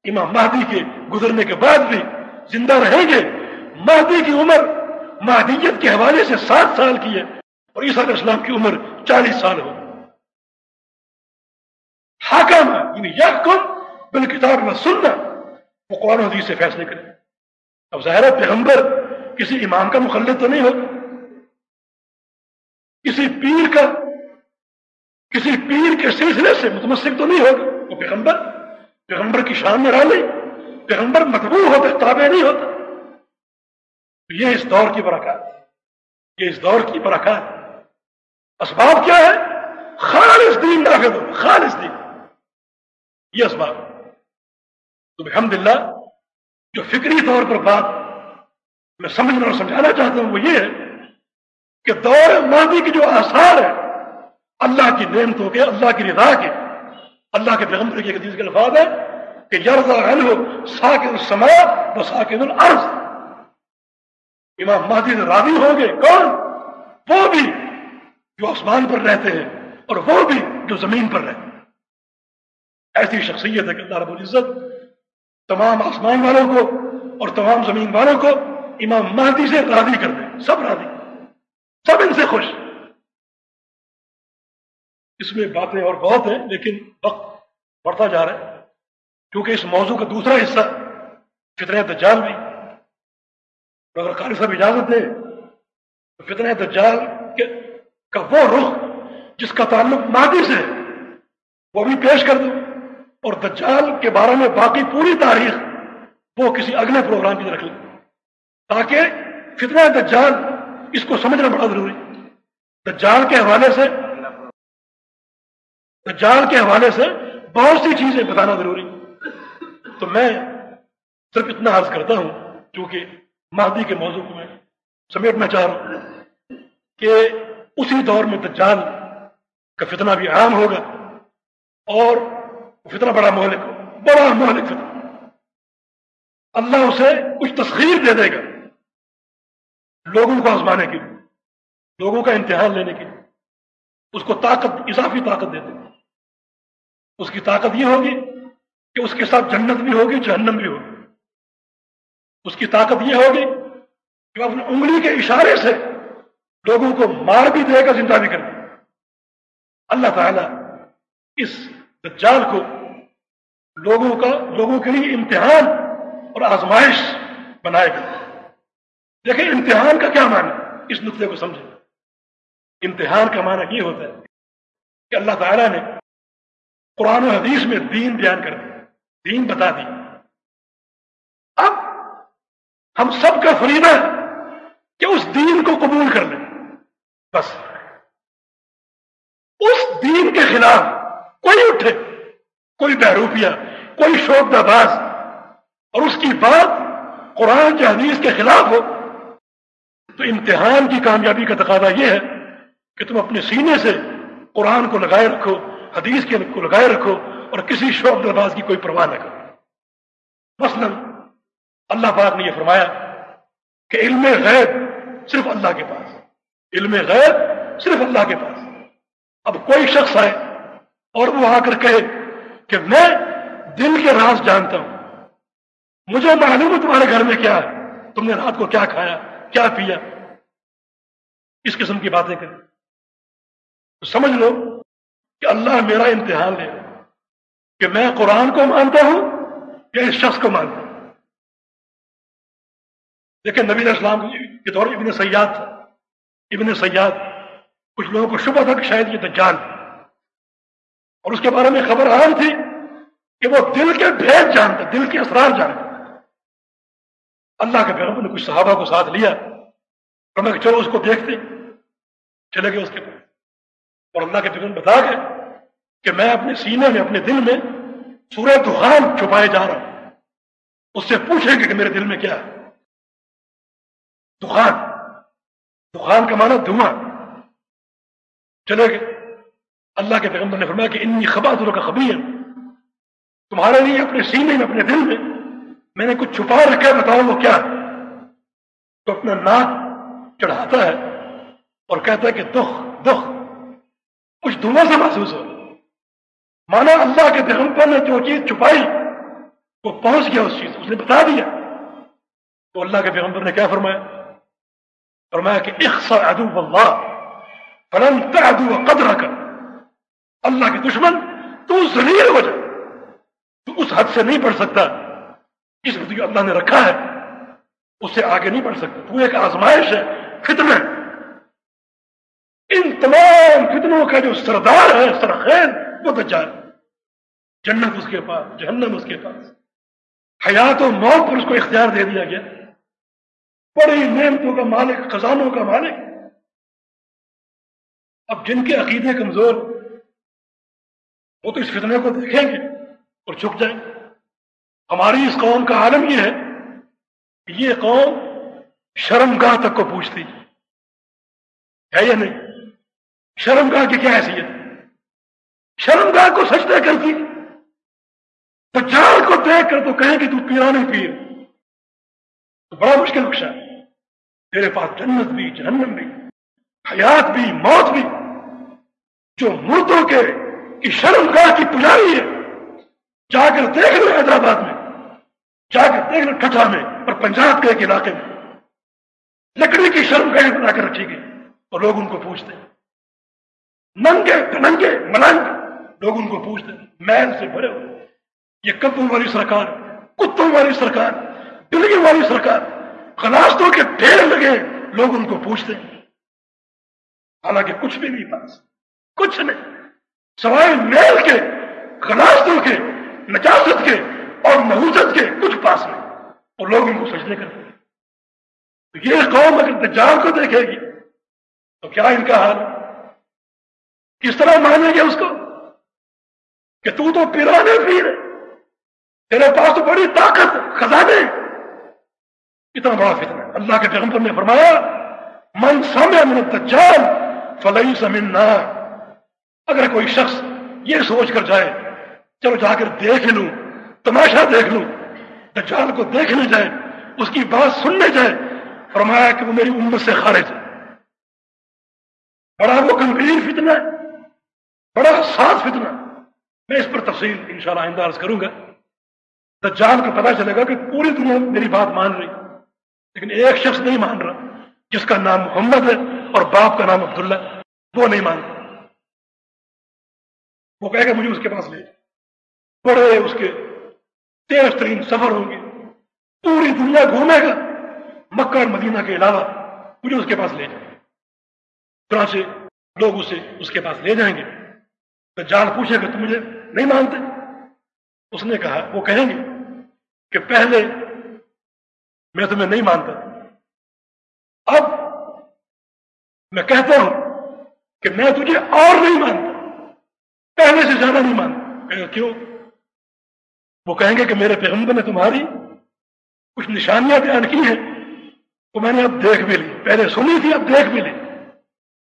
امام مہدی کے گزرنے کے بعد بھی زندہ رہیں گے۔ مہدی کی عمر مہدیت کے حوالے سے سات سال کی ہے اور عیسیٰ علیہ السلام کی عمر چالیس سال ہو۔ حاکم یعنی یحکم بالکتاب میں سننا وہ قرآن حدیث سے فیصلے کرے اب ظاہر پیغمبر کسی امام کا مخلط تو نہیں ہوگا۔ کسی پیر کا کسی پیر کے سلسلے سے متمسک تو نہیں ہوگا۔ وہ پیغمبر پیغمبر کی شان میں ڈالے پیغمبر مقبول ہوتا، تابع نہیں ہوتا۔ یہ اس دور کی برکات یہ اس دور کی برکات اسباب کیا ہے؟ خالص دین داخل ہو۔ خالص دین۔ یہ اسباب۔ تو الحمد للہ جو فکری طور پر بات میں سمجھنا اور سمجھانا چاہتا ہوں وہ یہ ہے کہ دور ماضی کی جو آثار ہے اللہ کی نعمتوں کے، اللہ کی رضا کے۔ اللہ کے پیغمبر کی حدیث کے الفاظ ہے کہ یرزا عنہ ساکن السماء و ساکن الارض۔ امام مہدی سے راضی ہوں گے کون؟ وہ بھی جو آسمان پر رہتے ہیں اور وہ بھی جو زمین پر رہتے ہیں۔ ایسی شخصیت ہے کہ اللہ رب العزت تمام آسمان والوں کو اور تمام زمین والوں کو امام مہدی سے راضی کر دیں سب راضی۔ سب ان سے خوش۔ اس میں باتیں اور بہت ہیں، لیکن وقت بڑھتا جا رہا ہے۔ کیونکہ اس موضوع کا دوسرا حصہ فتنہ دجال بھی۔ اگر قاری صاحب اجازت دیں، تو فتنہ دجال کا وہ رخ جس کا تعلق مادی سے وہ بھی پیش کر دوں۔ اور دجال کے بارے میں باقی پوری تاریخ وہ کسی اگلے پروگرام کی رکھ لیں تاکہ فتنہ دجال اس کو سمجھنا بڑا ضروری۔ دجال کے حوالے سے دجال کے حوالے سے بہت سی چیزیں بتانا ضروری تو میں صرف اتنا عرض کرتا ہوں، کیونکہ مہدی کے موضوع کو میں سمیٹنا چاہ رہا ہوں، کہ اسی دور میں دجال کا فتنہ بھی عام ہوگا اور فتنہ بڑا مہلک ہو بڑا مہلک فتنہ۔ اللہ اسے کچھ تسخیر دے دے گا لوگوں کو آزمانے کے لیے، لوگوں کا امتحان لینے کے لیے۔ اس کو طاقت، اضافی طاقت دے دے اس کی طاقت یہ ہوگی کہ اس کے ساتھ جنت بھی ہوگی، جہنم بھی ہوگی۔ اس کی طاقت یہ ہوگی کہ وہ اپنی انگلی کے اشارے سے لوگوں کو مار بھی دے گا، زندہ بھی کر دے اللہ تعالیٰ اس دجال کو لوگوں کا، لوگوں کے لیے امتحان اور آزمائش بنائے گا۔ دیکھیں، امتحان کا کیا معنی اس نقطے کو سمجھیں۔ امتحان کا معنی یہ ہوتا ہے کہ اللہ تعالیٰ نے قرآن و حدیث میں دین بیان کر دیا، دین بتا دی۔ اب ہم سب کا فریدہ ہے کہ اس دین کو قبول کر لیں۔ بس۔ اس دین کے خلاف کوئی اٹھے، کوئی بہروپیہ، کوئی شوق باز اور اس کی بات قرآن کے حدیث کے خلاف ہو، تو امتحان کی کامیابی کا تقاضا یہ ہے کہ تم اپنے سینے سے قرآن کو لگائے رکھو، حدیث کے کو لگائے رکھو اور کسی شوق نواز کی کوئی پرواہ نہ کرو۔ مثلا اللہ پاک نے یہ فرمایا کہ علم غیب صرف اللہ کے پاس علم غیب صرف اللہ کے پاس اب کوئی شخص آئے اور وہ آ کر کہے کہ میں دل کے راز جانتا ہوں۔ مجھے معلوم ہے تمہارے گھر میں کیا ہے۔ تم نے رات کو کیا کھایا، کیا پیا؟ اس قسم کی باتیں کریں۔ تو سمجھ لو کہ اللہ میرا امتحان لے کہ میں قرآن کو مانتا ہوں یا اس شخص کو مانتا ہوں۔ دیکھیں نبی علیہ السلام کے دور ابن سیاد تھا۔ ابن سیاد کچھ لوگوں کو شبہ تھا کہ شاید یہ دجال اور اس کے بارے میں خبر عام تھی کہ وہ دل کے بھید جانتا، دل کے اسرار جانتا۔ اللہ کے پیغمبر نے کچھ صحابہ کو ساتھ لیا۔ اور میں چلو اس کو دیکھتے۔ چلے گئے اس کے پاس۔ اور اللہ کے پیغمبر بتا گئے کہ میں اپنے سینے میں، اپنے دل میں سورہ دخان چھپائے جا رہا ہوں۔ اس سے پوچھیں گے کہ میرے دل میں کیا ہے۔ دخان۔ دخان کا معنی دھواں۔ چلے گئے۔ اللہ کے پیغمبر نے فرمایا کہ انی خبات کا خبیر تمہارے لیے اپنے سینے میں، اپنے دل میں میں نے کچھ چھپا رکھا ہے، بتاؤ وہ کیا تو اپنا ناک چڑھاتا ہے اور کہتا ہے کہ دکھ دکھ کچھ دھواں سے محسوس ہو مانا اللہ کے پیغمبر نے جو چیز چھپائی، وہ پہنچ گیا اس چیز اس نے بتا دیا۔ تو اللہ کے پیغمبر نے کیا فرمایا؟ فرمایا کہ اخسر عدو اللہ، فلن تعدو قدر کر اللہ کے دشمن، تو ذلیل ہو جائے تو اس حد سے نہیں پڑھ سکتا۔ اس جو اللہ نے رکھا ہے اس سے آگے نہیں بڑھ سکتا۔ تو ایک آزمائش ہے، فتنہ ان تمام فتنوں کا جو سردار ہے، سرخین، وہ دجال۔ جنت اس کے پاس، جہنم اس کے پاس۔ حیات و موت پر اس کو اختیار دے دیا گیا۔ بڑی نعمتوں کا مالک، خزانوں کا مالک۔ اب جن کے عقیدے کمزور، وہ تو اس فتنے کو دیکھیں گے اور جھک جائیں گے۔ ہماری اس قوم کا عالم یہ ہے کہ یہ قوم شرمگاہ تک کو پوچھتی ہے۔ یا نہیں؟ شرمگاہ کی کیا حیثیت؟ شرمگاہ کو سجدہ کرتی۔ تو جال کو دیکھ کر تو کہیں کہ تو پیرا نہیں پیر۔ تو بڑا مشکل ہے تیرے پاس جنت بھی، جہنم بھی، حیات بھی، موت بھی۔ جو مردوں کے کی شرمگاہ کی پجاری ہے، جا کر دیکھ لو حیدرآباد میں۔ جا کر دیکھ لو ٹھٹا میں اور پنجاب کے ایک علاقے میں۔ لکڑی کی شرم گاہ بنا کر رکھی گئی اور لوگ ان کو پوچھتے ہیں۔ ننگے ننگے ملنگ لوگ ان کو پوچھتے محل سے بھرے ہوئے۔ یہ کتوں والی سرکار؟ کتوں والی سرکار؟ دلگی والی سرکار۔ خلاصوں کے ڈھیر لگے۔ لوگ ان کو پوچھتے حالانکہ کچھ بھی نہیں پاس۔ کچھ نہیں۔ سوائے میل کے خلاصوں کے، نجاست کے اور نحوست کے کچھ پاس نہیں۔ اور لوگ ان کو سجدے کرتے یہ قوم اگر دجال کو دیکھے گی، تو کیا ان کا حال؟ کس طرح مانیں گے اس کو؟ کہ تو تو پیرانے پیر تیرے پاس تو بڑی طاقت، خزانے۔ اتنا بڑا فتنہ اللہ کے پیغمبر نے فرمایا، من سمع من الدجال فلئی سمنا اگر کوئی شخص یہ سوچ کر جائے، چلو جا کر دیکھ لوں، تماشا دیکھ لوں، دجال کو دیکھنے جائے، اس کی بات سننے جائے، فرمایا کہ وہ میری امت سے خارج ہے۔ بڑا وہ گمبھیر فتنہ ہے۔ بڑا ساز فتنہ میں اس پر تفصیل انشاءاللہ شاء عرض کروں گا۔ دجال کو پتا چلے گا کہ پوری دنیا میری بات مان رہی لیکن ایک شخص نہیں مان رہا، جس کا نام محمد ہے اور باپ کا نام عبداللہ وہ نہیں مانتا وہ کہے گا، مجھے اس کے پاس لے بڑے اس کے تیز ترین سفر ہوں گے۔ پوری دنیا گھومے گا۔ مکہ اور مدینہ کے علاوہ مجھے اس کے پاس لے جائیں چنانچہ لوگ اسے اس کے پاس لے جائیں گے۔ تو جال پوچھے گا تم مجھے نہیں مانتے؟ اس نے کہا، وہ کہیں گے کہ پہلے میں تمہیں نہیں مانتا۔ اب میں کہتا ہوں کہ میں تجھے اور نہیں مانتا۔ پہلے سے زیادہ نہیں مانتا۔ کیوں؟ وہ کہیں گے کہ میرے پیغمبر نے تمہاری کچھ نشانیاں بیان کی ہیں، تو میں نے اب دیکھ بھی لی۔ پہلے سنی تھی، اب دیکھ بھی لی۔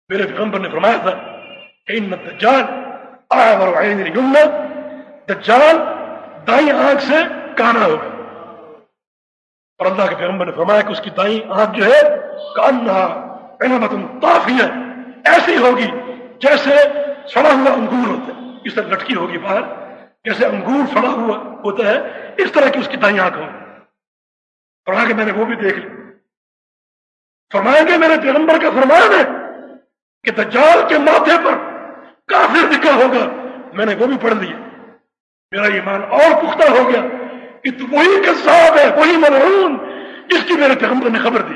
میرے پیغمبر نے فرمایا تھا کہ ان دجال دجال دائیں آنکھ سے کانا ہوگا۔ اور اللہ کے پیغمبر نے فرمایا کہ اس کی دائیں آنکھ جو ہے کاننا تافیہ ایسی ہوگی جیسے سڑا ہوا انگور ہوتا ہے اس طرح لٹکی ہوگی باہر، جیسے انگور سڑا ہوا ہوتا ہے، اس طرح کی اس کی دائیں آنکھ ہوگی۔ اور آگے میں نے وہ بھی دیکھ لی۔ فرمائیں گے میرے پیغمبر کا فرمان ہے کہ دجال کے ماتھے پر کافر لکھا ہوگا۔ میں نے وہ بھی پڑھ لیا۔ میرا ایمان اور پختہ ہو گیا کہ تو وہی کساب ہے، وہی مرحوم جس کی میرے پیغمبر نے خبر دی۔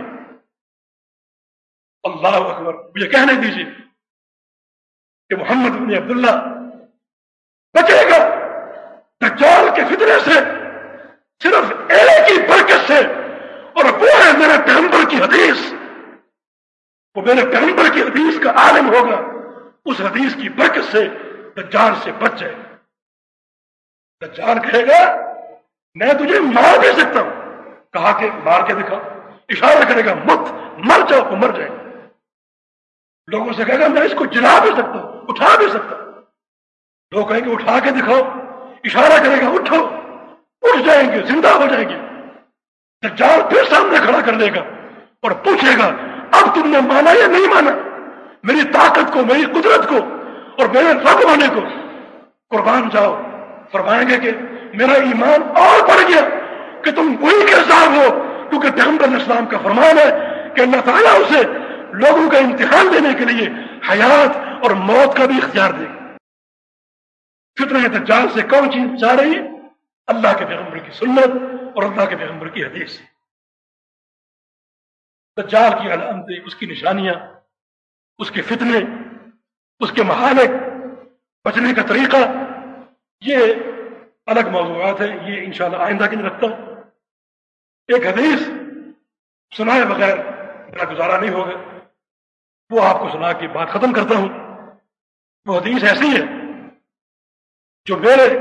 اللہ اکبر، مجھے کہنے دیجیے کہ محمد بن عبداللہ بچے گا۔ دجال کے فطرے سے صرف ایک ہی برکت سے اور وہ ہے میرے پیغمبر کی حدیث۔ وہ میرے پیغمبر کی حدیث کا عالم ہوگا۔ اس حدیث کی برکت سے دجال سے بچ جائے۔ دجال کہے گا، میں تجھے مار دے سکتا ہوں۔ کہا کہ مار کے دکھا۔ اشارہ کرے گا، مت، مر جاؤ تو مر جائے۔ لوگوں سے کہے گا، میں اس کو جلا بھی سکتا ہوں، اٹھا بھی سکتا ہوں۔ لوگ کہیں گے، اٹھا کے دکھاؤ۔ اشارہ کرے گا، اٹھو۔ اٹھ جائیں گے، زندہ ہو جائیں گے۔ دجال پھر سامنے کھڑا کر دے گا اور پوچھے گا، اب تم نے مانا یا نہیں مانا؟ میری طاقت کو، میری قدرت کو اور میرے رب ہونے کو۔ قربان جاؤ۔ فرمائیں گے کہ میرا ایمان اور بڑھ گیا کہ تم وہی کے ہو۔ کیونکہ پیغمبر اسلام کا فرمان ہے کہ اللہ تعالیٰ اسے لوگوں کا امتحان دینے کے لیے حیات اور موت کا بھی اختیار دے۔ فطر دجال سے کون چیز چاہ رہی ہے؟ اللہ کے پیغمبر کی سنت اور اللہ کے پیغمبر کی حدیث۔ دجال کی علامتیں، اس کی نشانیاں۔ اس کے فتنے، اس کے محالک بچنے کا طریقہ، یہ الگ موضوعات ہیں، یہ انشاءاللہ آئندہ کی رکھتا ہوں۔ ایک حدیث سنائے بغیر میرا گزارا نہیں ہوگا۔ وہ آپ کو سنا کے بات ختم کرتا ہوں۔ وہ حدیث ایسی ہے جو میرے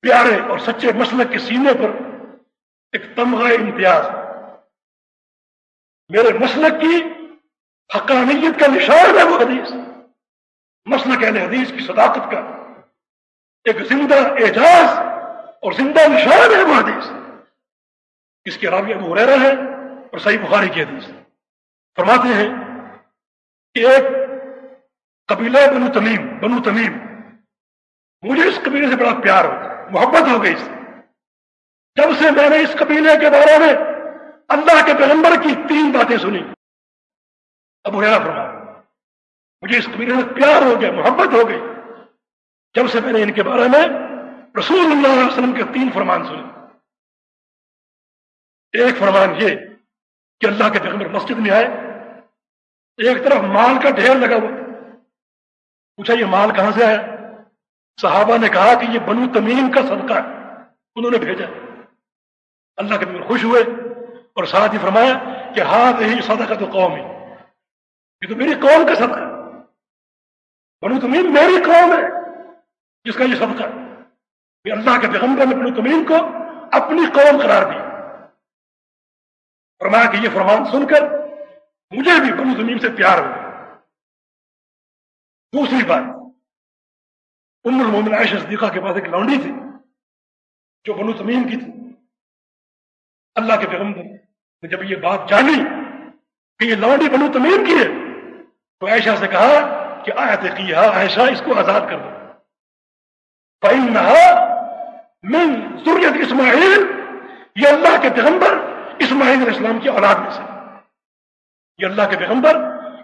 پیارے اور سچے مسلک کے سینے پر ایک تمغہ امتیاز، میرے مسلک کی حقانیت کا نشان ہے وہ حدیث۔ مسلک اہل حدیث کی صداقت کا ایک زندہ اعجاز اور زندہ نشان ہے وہ حدیث۔ اس کے راوی ابو حریرہ ہے اور صحیح بخاری کی حدیث۔ فرماتے ہیں کہ ایک قبیلہ بنو تمیم بنو تمیم۔ مجھے اس قبیلے سے بڑا پیار ہوتا محبت ہو گئی اس جب سے میں نے اس قبیلے کے بارے میں اللہ کے پیغمبر کی تین باتیں سنی۔ ابو فرما مجھے اس قبیلے سے پیار ہو گیا، محبت ہو گئی۔ جب سے میں نے ان کے بارے میں رسول اللہ علیہ وسلم کے تین فرمان سنے۔ ایک فرمان یہ کہ اللہ کے پیغمبر مسجد میں آئے، ایک طرف مال کا ڈھیر لگا ہوا۔ پوچھا، یہ مال کہاں سے آیا؟ صحابہ نے کہا کہ یہ بنو تمیم کا صدقہ ہے، انہوں نے بھیجا۔ اللہ کے پیغمبر خوش ہوئے اور ساتھ ہی فرمایا کہ ہاتھ یہی صدقہ تو قوم ہے یہ تو میری قوم کا صدقہ بنو تمیم میری قوم ہے جس کا یہ صدقہ کہ اللہ کے پیغمبر نے بنو تمیم کو اپنی قوم قرار دی۔ فرمایا کہ یہ فرمان سن کر مجھے بھی بنو تمیم سے پیار ہو۔ دوسری بات، ام المومن عائشہ صدیقہ کے پاس ایک لونڈی تھی جو بنو تمیم کی تھی۔ اللہ کے پیغمبر نے جب یہ بات جانی کہ یہ لونڈی بنو تمیم کی ہے تو عائشہ سے کہا کہ آیت کیا عائشہ، اس کو آزاد کر دو۔ من ضروریت اسماعیل یہ اللہ کے پیغمبر اسماعیل علیہ السلام کی اولاد میں سے۔ یہ اللہ کے پیغمبر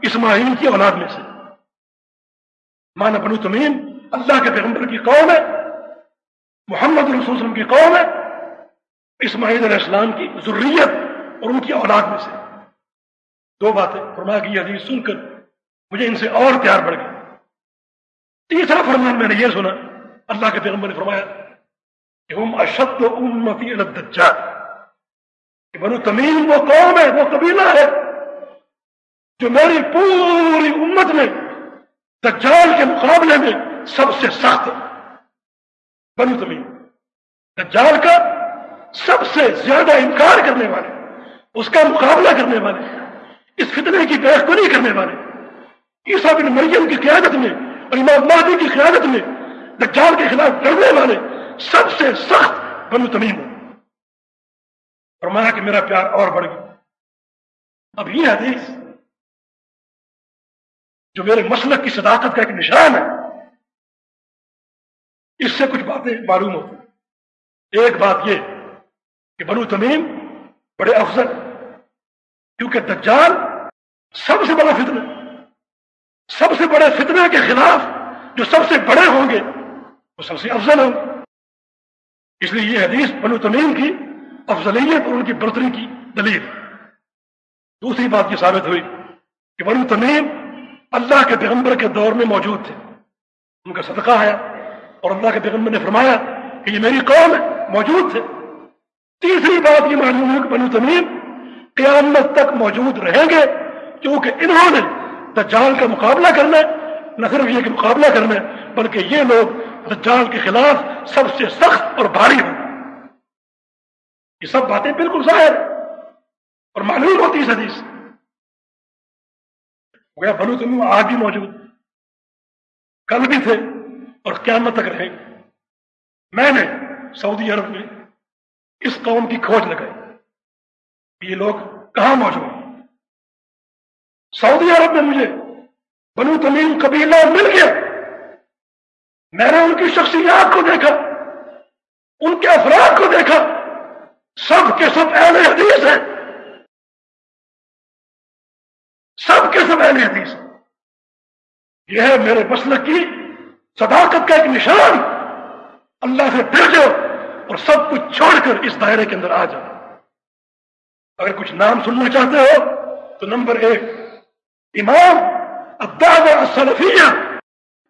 اسماعیل کی اولاد میں سے۔ مانا بنو تمیم، اللہ کے پیغمبر کی قوم ہے۔ محمد رسول وسلم کی قوم ہے۔ اسماعیل علیہ السلام کی ضروریت اور ان کی اولاد میں سے۔ دو باتیں فرما کی حدیث سن کر۔ مجھے ان سے اور پیار بڑھ گیا۔ تیسرا فرمان میں نے یہ سنا، اللہ کے پیغمبر نے فرمایا کہ ہم اشد امتی الدجال، کہ بنو تمیم وہ قوم ہے، وہ قبیلہ ہے، جو میری پوری امت میں دجال کے مقابلے میں سب سے سخت ہے۔ بنو تمیم، دجال کا سب سے زیادہ انکار کرنے والے، اس کا مقابلہ کرنے والے، اس فتنے کی بحث کو نہیں کرنے والے عیسیٰ بن مریم کی قیادت میں اور امام مہدی کی قیادت میں دجال کے خلاف لڑنے والے سب سے سخت بنو تمیم فرمایا کہ میرا پیار اور بڑھ گیا۔ اب یہ حدیث جو میرے مسلک کی صداقت کا ایک نشان ہے، اس سے کچھ باتیں معلوم ہوتی ایک بات یہ کہ بنو تمیم بڑے افضل، کیونکہ دجال سب سے بڑا فتنہ سب سے بڑے فتنے کے خلاف جو سب سے بڑے ہوں گے، وہ سب سے افضل ہوں۔ اس لیے یہ حدیث بنو تمیم کی، افضلیت اور ان کی برتری کی دلیل۔ دوسری بات یہ ثابت ہوئی کہ بنو تمیم اللہ کے پیغمبر کے دور میں موجود تھے۔ ان کا صدقہ آیا اور اللہ کے پیغمبر نے فرمایا کہ یہ میری قوم ہے موجود تھے۔ تیسری بات یہ معلوم ہے کہ بنو تمیم قیامت تک موجود رہیں گے، کیونکہ انہوں نے دجال کا مقابلہ کرنا ہے، نہ صرف یہ کہ مقابلہ کرنا ہے، بلکہ یہ لوگ دجال کے خلاف سب سے سخت اور بھاری ہوں۔ یہ سب باتیں بالکل ظاہر اور معلوم ہوتی اس حدیث۔ گیا بنو تم آج بھی موجود۔ کل بھی تھے اور قیامت تک رہیں۔ گے میں نے سعودی عرب میں اس قوم کی کھوج لگائی۔ یہ لوگ کہاں موجود؟ ہیں سعودی عرب میں مجھے بنو تمیم قبیلہ مل گیا۔ میں نے ان کی شخصیات کو دیکھا، ان کے افراد کو دیکھا۔ سب کے سب اہل حدیث ہیں۔ سب کے سب اہل حدیث یہ ہے میرے مسلک کی صداقت کا ایک نشان۔ اللہ سے ڈر جاؤ اور سب کچھ چھوڑ کر اس دائرے کے اندر آ جاؤ۔ اگر کچھ نام سننا چاہتے ہو تو نمبر ایک امام الدعوة السلفیہ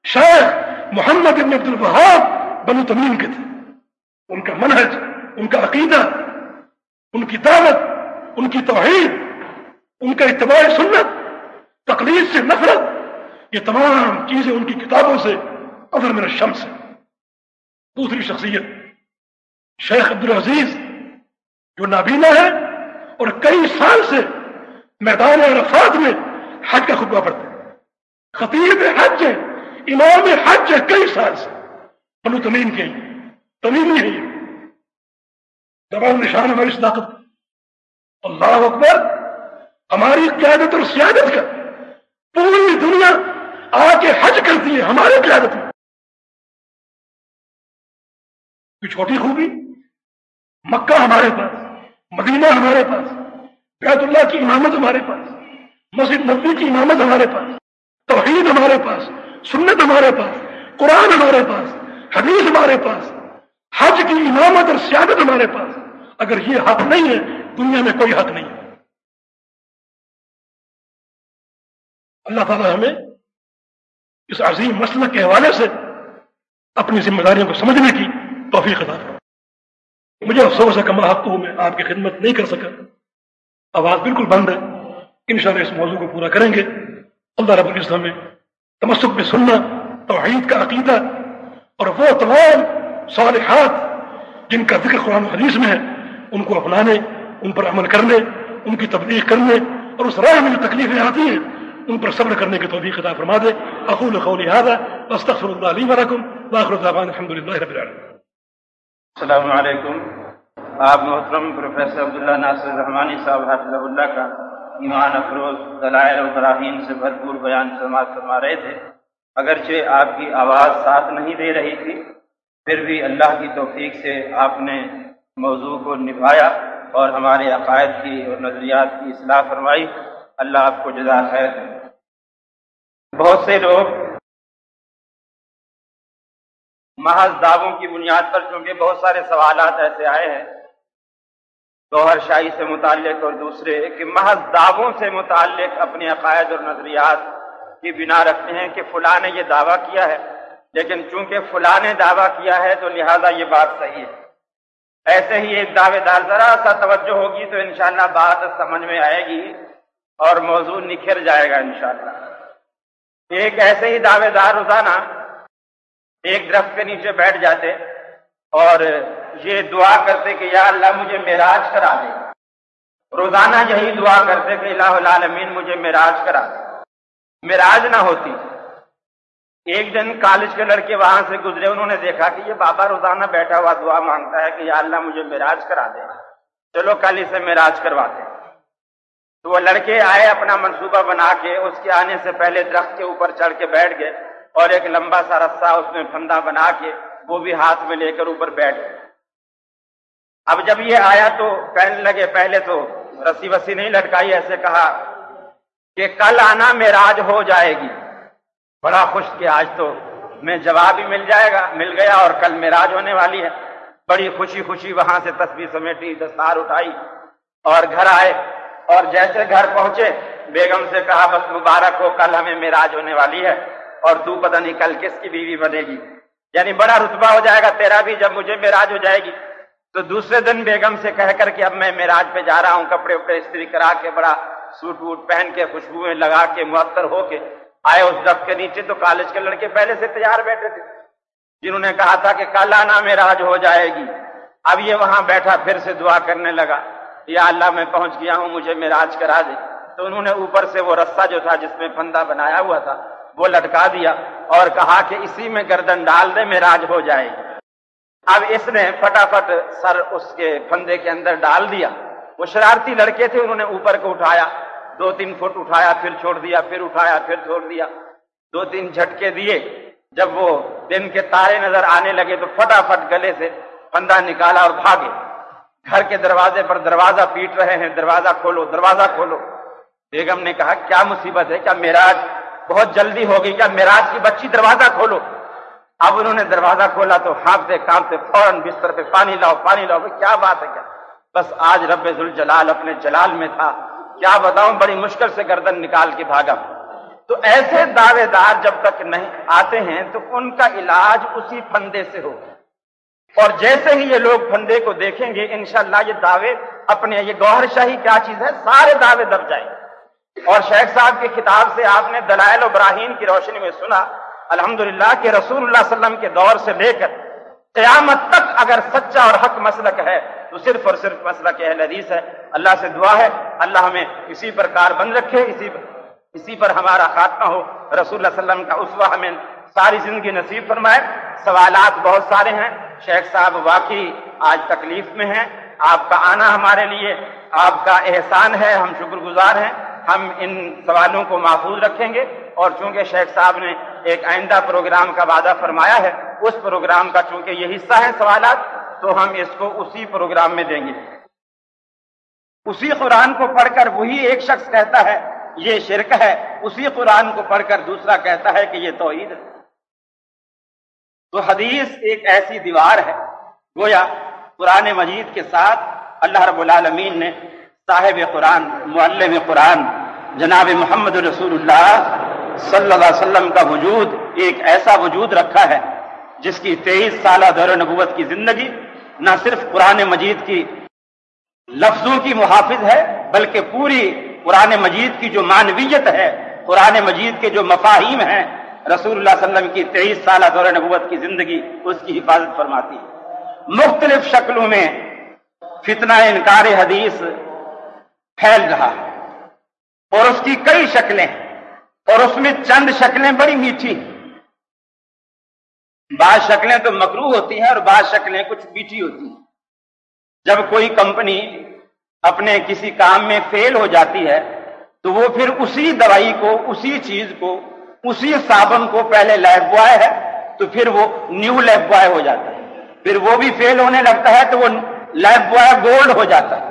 شیخ محمد ابن عبد الوہاب بنو تمیم کے تھے ان کا منہج، ان کا عقیدہ، ان کی دعوت، ان کی توحید، ان کا اتباع سنت، تقلید سے نفرت، یہ تمام چیزیں ان کی کتابوں سے ادر میرا شمس ہے دوسری شخصیت، شیخ عبد العزیز، جو نابینا ہے اور کئی سال سے میدان عرفات میں حج کا خطبہ پڑھتے خطیب حج ہے، امام حج ہے کئی سال سے۔ بنو تمیم کے تمیم ہے یہ نشان ہماری صداقت اللہ اکبر، ہماری قیادت اور سیادت کا۔ پوری دنیا آ کے حج کرتی ہے، ہمارے قیادت میں۔ کوئی چھوٹی خوبی؟ مکہ ہمارے پاس، مدینہ ہمارے پاس، بیت اللہ کی امامت ہمارے پاس۔ مسجد نبی کی امامت ہمارے پاس، توحید ہمارے پاس، سنت ہمارے پاس، قرآن ہمارے پاس، حدیث ہمارے پاس، حج کی امامت اور سیادت ہمارے پاس۔ اگر یہ حق نہیں ہے، دنیا میں کوئی حق نہیں ہے۔ اللہ تعالیٰ ہمیں اس عظیم مسئلہ کے حوالے سے اپنی ذمہ داریوں کو سمجھنے کی توفیق ادا مجھے افسوس ہے کہ میں میں آپ کی خدمت نہیں کر سکا۔ آواز بالکل بند ہے۔ انشاءاللہ اس موضوع کو پورا کریں گے۔ اللہ رب الاسلام میں تمسک میں سننا توحید کا عقیدہ اور وہ تمام صالحات جن کا ذکر قرآن حدیث میں ہے، ان کو اپنانے، ان پر عمل کرنے، ان کی تبلیغ کرنے اور اس راہ میں جو تکلیفیں آتی ہیں، ان پر صبر کرنے کی توفیق عطا فرما دے۔ اقول قولی هذا واستغفر الله لي ولكم واخر دعوانا الحمد لله رب العالمين۔ السلام علیکم۔ آپ محترم پروفیسر عبداللہ ناصر رحمانی صاحب حافظ اللہ کا۔ ایمان افروز، دلائل و براہین سے بھرپور بیان سماعت فرما رہے تھے۔ اگرچہ آپ کی آواز ساتھ نہیں دے رہی تھی، پھر بھی اللہ کی توفیق سے آپ نے موضوع کو نبھایا اور ہمارے عقائد کی اور نظریات کی اصلاح فرمائی۔ اللہ آپ کو جزا خیر بہت سے لوگ محض دعووں کی بنیاد پر، چونکہ بہت سارے سوالات ایسے آئے ہیں گوہر شاہی سے متعلق اور دوسرے کہ محض دعووں سے متعلق اپنے عقائد اور نظریات کی بنا رکھتے ہیں کہ فلاں نے یہ دعویٰ کیا ہے۔ لیکن چونکہ فلاں نے دعویٰ کیا ہے تو لہذا یہ بات صحیح ہے۔ ایسے ہی ایک دعوے دار ذرا سا توجہ ہوگی تو انشاءاللہ بات سمجھ میں آئے گی اور موضوع نکھر جائے گا انشاءاللہ۔ ایک ایسے ہی دعوے دار روزانہ ایک درخت کے نیچے بیٹھ جاتے اور یہ دعا کرتے کہ یا اللہ مجھے معراج کرا دے۔ روزانہ یہی دعا کرتے کہ الہ العالمین مجھے معراج کرا دے۔ معراج نہ ہوتی۔ ایک دن کالج کے لڑکے وہاں سے گزرے، انہوں نے دیکھا کہ یہ بابا روزانہ بیٹھا ہوا دعا مانگتا ہے کہ یا اللہ مجھے معراج کرا دے۔ چلو کل اسے معراج کرواتے۔ تو وہ لڑکے آئے اپنا منصوبہ بنا کے، اس کے آنے سے پہلے درخت کے اوپر چڑھ کے بیٹھ گئے اور ایک لمبا سا رسا اس میں پھندا بنا کے وہ بھی ہاتھ میں لے کر اوپر بیٹھ گئے۔ اب جب یہ آیا تو کہنے لگے، پہلے تو رسی وسی نہیں لٹکائی، ایسے کہا کہ کل آنا میراج ہو جائے گی۔ بڑا خوش کہ آج تو میں جواب ہی مل جائے گا، مل گیا اور کل میراج ہونے والی ہے۔ بڑی خوشی خوشی وہاں سے تصویر سمیٹی، دستار اٹھائی اور گھر آئے۔ اور جیسے گھر پہنچے، بیگم سے کہا، بس مبارک ہو، کل ہمیں میراج ہونے والی ہے اور تو پتہ نہیں کل کس کی بیوی بنے گی۔ یعنی بڑا رتبہ ہو جائے گا، تیرا بھی جب مجھے میراج ہو جائے گی۔ تو دوسرے دن بیگم سے کہہ کر کے اب میں میراج پہ جا رہا ہوں، کپڑے وپڑے استری کرا کے، بڑا سوٹ ووٹ پہن کے، خوشبوئیں لگا کے معطر ہو کے آئے اس دف کے نیچے تو کالج کے لڑکے پہلے سے تیار بیٹھے تھے۔ جنہوں نے کہا تھا کہ کل آنا میراج ہو جائے گی۔ اب یہ وہاں بیٹھا پھر سے دعا کرنے لگا، یا اللہ میں پہنچ گیا ہوں، مجھے میراج کرا دے۔ تو انہوں نے اوپر سے وہ رسہ جو تھا جس میں پھندا بنایا ہوا تھا، وہ لٹکا دیا اور کہا کہ اسی میں گردن ڈال دے میراج ہو جائے گی۔ اب اس نے فٹافٹ سر اس کے پھندے کے اندر ڈال دیا۔ وہ شرارتی لڑکے تھے، انہوں نے اوپر کو اٹھایا۔ دو تین فٹ اٹھایا، پھر چھوڑ دیا، پھر اٹھایا، پھر چھوڑ دیا۔ دو تین جھٹکے دیے۔ جب وہ دن کے تارے نظر آنے لگے تو فٹافٹ گلے سے پھندا نکالا اور بھاگے۔ گھر کے دروازے پر دروازہ پیٹ رہے ہیں۔ دروازہ کھولو دروازہ کھولو۔ بیگم نے کہا، کیا مصیبت ہے؟ کیا میراج بہت جلدی ہو گئی؟ کیا میراج کی بچی دروازہ کھولو؟ اب انہوں نے دروازہ کھولا تو ہانپتے کانپتے فوراً بستر پہ پانی لاؤ پانی لاؤ کیا بات ہے کیا؟ بس آج رب ذوالجلال اپنے جلال میں تھا۔ کیا بتاؤں، بڑی مشکل سے گردن نکال کے بھاگا۔ تو ایسے دعوے دار جب تک نہیں آتے ہیں تو ان کا علاج اسی پھندے سے ہوگا اور جیسے ہی یہ لوگ پھندے کو دیکھیں گے، انشاءاللہ یہ دعوے اپنے، یہ گوہر شاہی کیا چیز ہے؟ سارے دعوے دب جائیں۔ اور شیخ صاحب کی کتاب سے آپ نے دلائل و کی روشنی میں سنا۔ الحمدللہ کہ رسول اللہ صلی اللہ علیہ وسلم کے دور سے لے کر قیامت تک اگر سچا اور حق مسلک ہے، تو صرف اور صرف مسلک اہل حدیث ہے اللہ سے دعا ہے، اللہ ہمیں اسی پر کار بند رکھے، اسی پر اسی پر ہمارا خاتمہ ہو۔ رسول اللہ صلی اللہ علیہ وسلم کا اسوہ ہمیں ساری زندگی نصیب فرمائے۔ سوالات بہت سارے ہیں۔ شیخ صاحب واقعی آج تکلیف میں ہیں۔ آپ کا آنا ہمارے لیے آپ کا احسان ہے، ہم شکر گزار ہیں۔ ہم ان سوالوں کو محفوظ رکھیں گے۔ اور چونکہ شیخ صاحب نے ایک آئندہ پروگرام کا وعدہ فرمایا ہے، اس پروگرام کا چونکہ یہ حصہ ہے سوالات، تو ہم اس کو اسی پروگرام میں دیں گے۔ اسی قرآن کو پڑھ کر وہی ایک شخص کہتا ہے، یہ شرک ہے۔ اسی قرآن کو پڑھ کر دوسرا کہتا ہے کہ یہ توحید ہے۔ تو حدیث ایک ایسی دیوار ہے، گویا قرآن مجید کے ساتھ اللہ رب العالمین نے صاحب قرآن، معلم قرآن، جناب محمد رسول اللہ صلی اللہ علیہ وسلم کا وجود ایک ایسا وجود رکھا ہے جس کی تیئیس سالہ دور نبوت کی زندگی نہ صرف قرآن مجید کی لفظوں کی محافظ ہے، بلکہ پوری قرآن مجید کی جو معنویت ہے، قرآن مجید کے جو مفاہیم ہیں، رسول اللہ صلی اللہ علیہ وسلم کی تیئیس سالہ دور نبوت کی زندگی اس کی حفاظت فرماتی ہے۔ مختلف شکلوں میں فتنہ انکار حدیث پھیل رہا ہے اور اس کی کئی شکلیں اور اس میں چند شکلیں بڑی میٹھی بعض شکلیں تو مکرو ہوتی ہیں اور بعض شکلیں کچھ میٹھی ہوتی ہیں۔ جب کوئی کمپنی اپنے کسی کام میں فیل ہو جاتی ہے، تو وہ پھر اسی دوائی کو، اسی چیز کو، اسی صابن کو پہلے لیب بوائے ہے، تو پھر وہ نیو لیب بوائے ہو جاتا ہے۔ پھر وہ بھی فیل ہونے لگتا ہے، تو وہ لیب بوائے گولڈ ہو جاتا ہے۔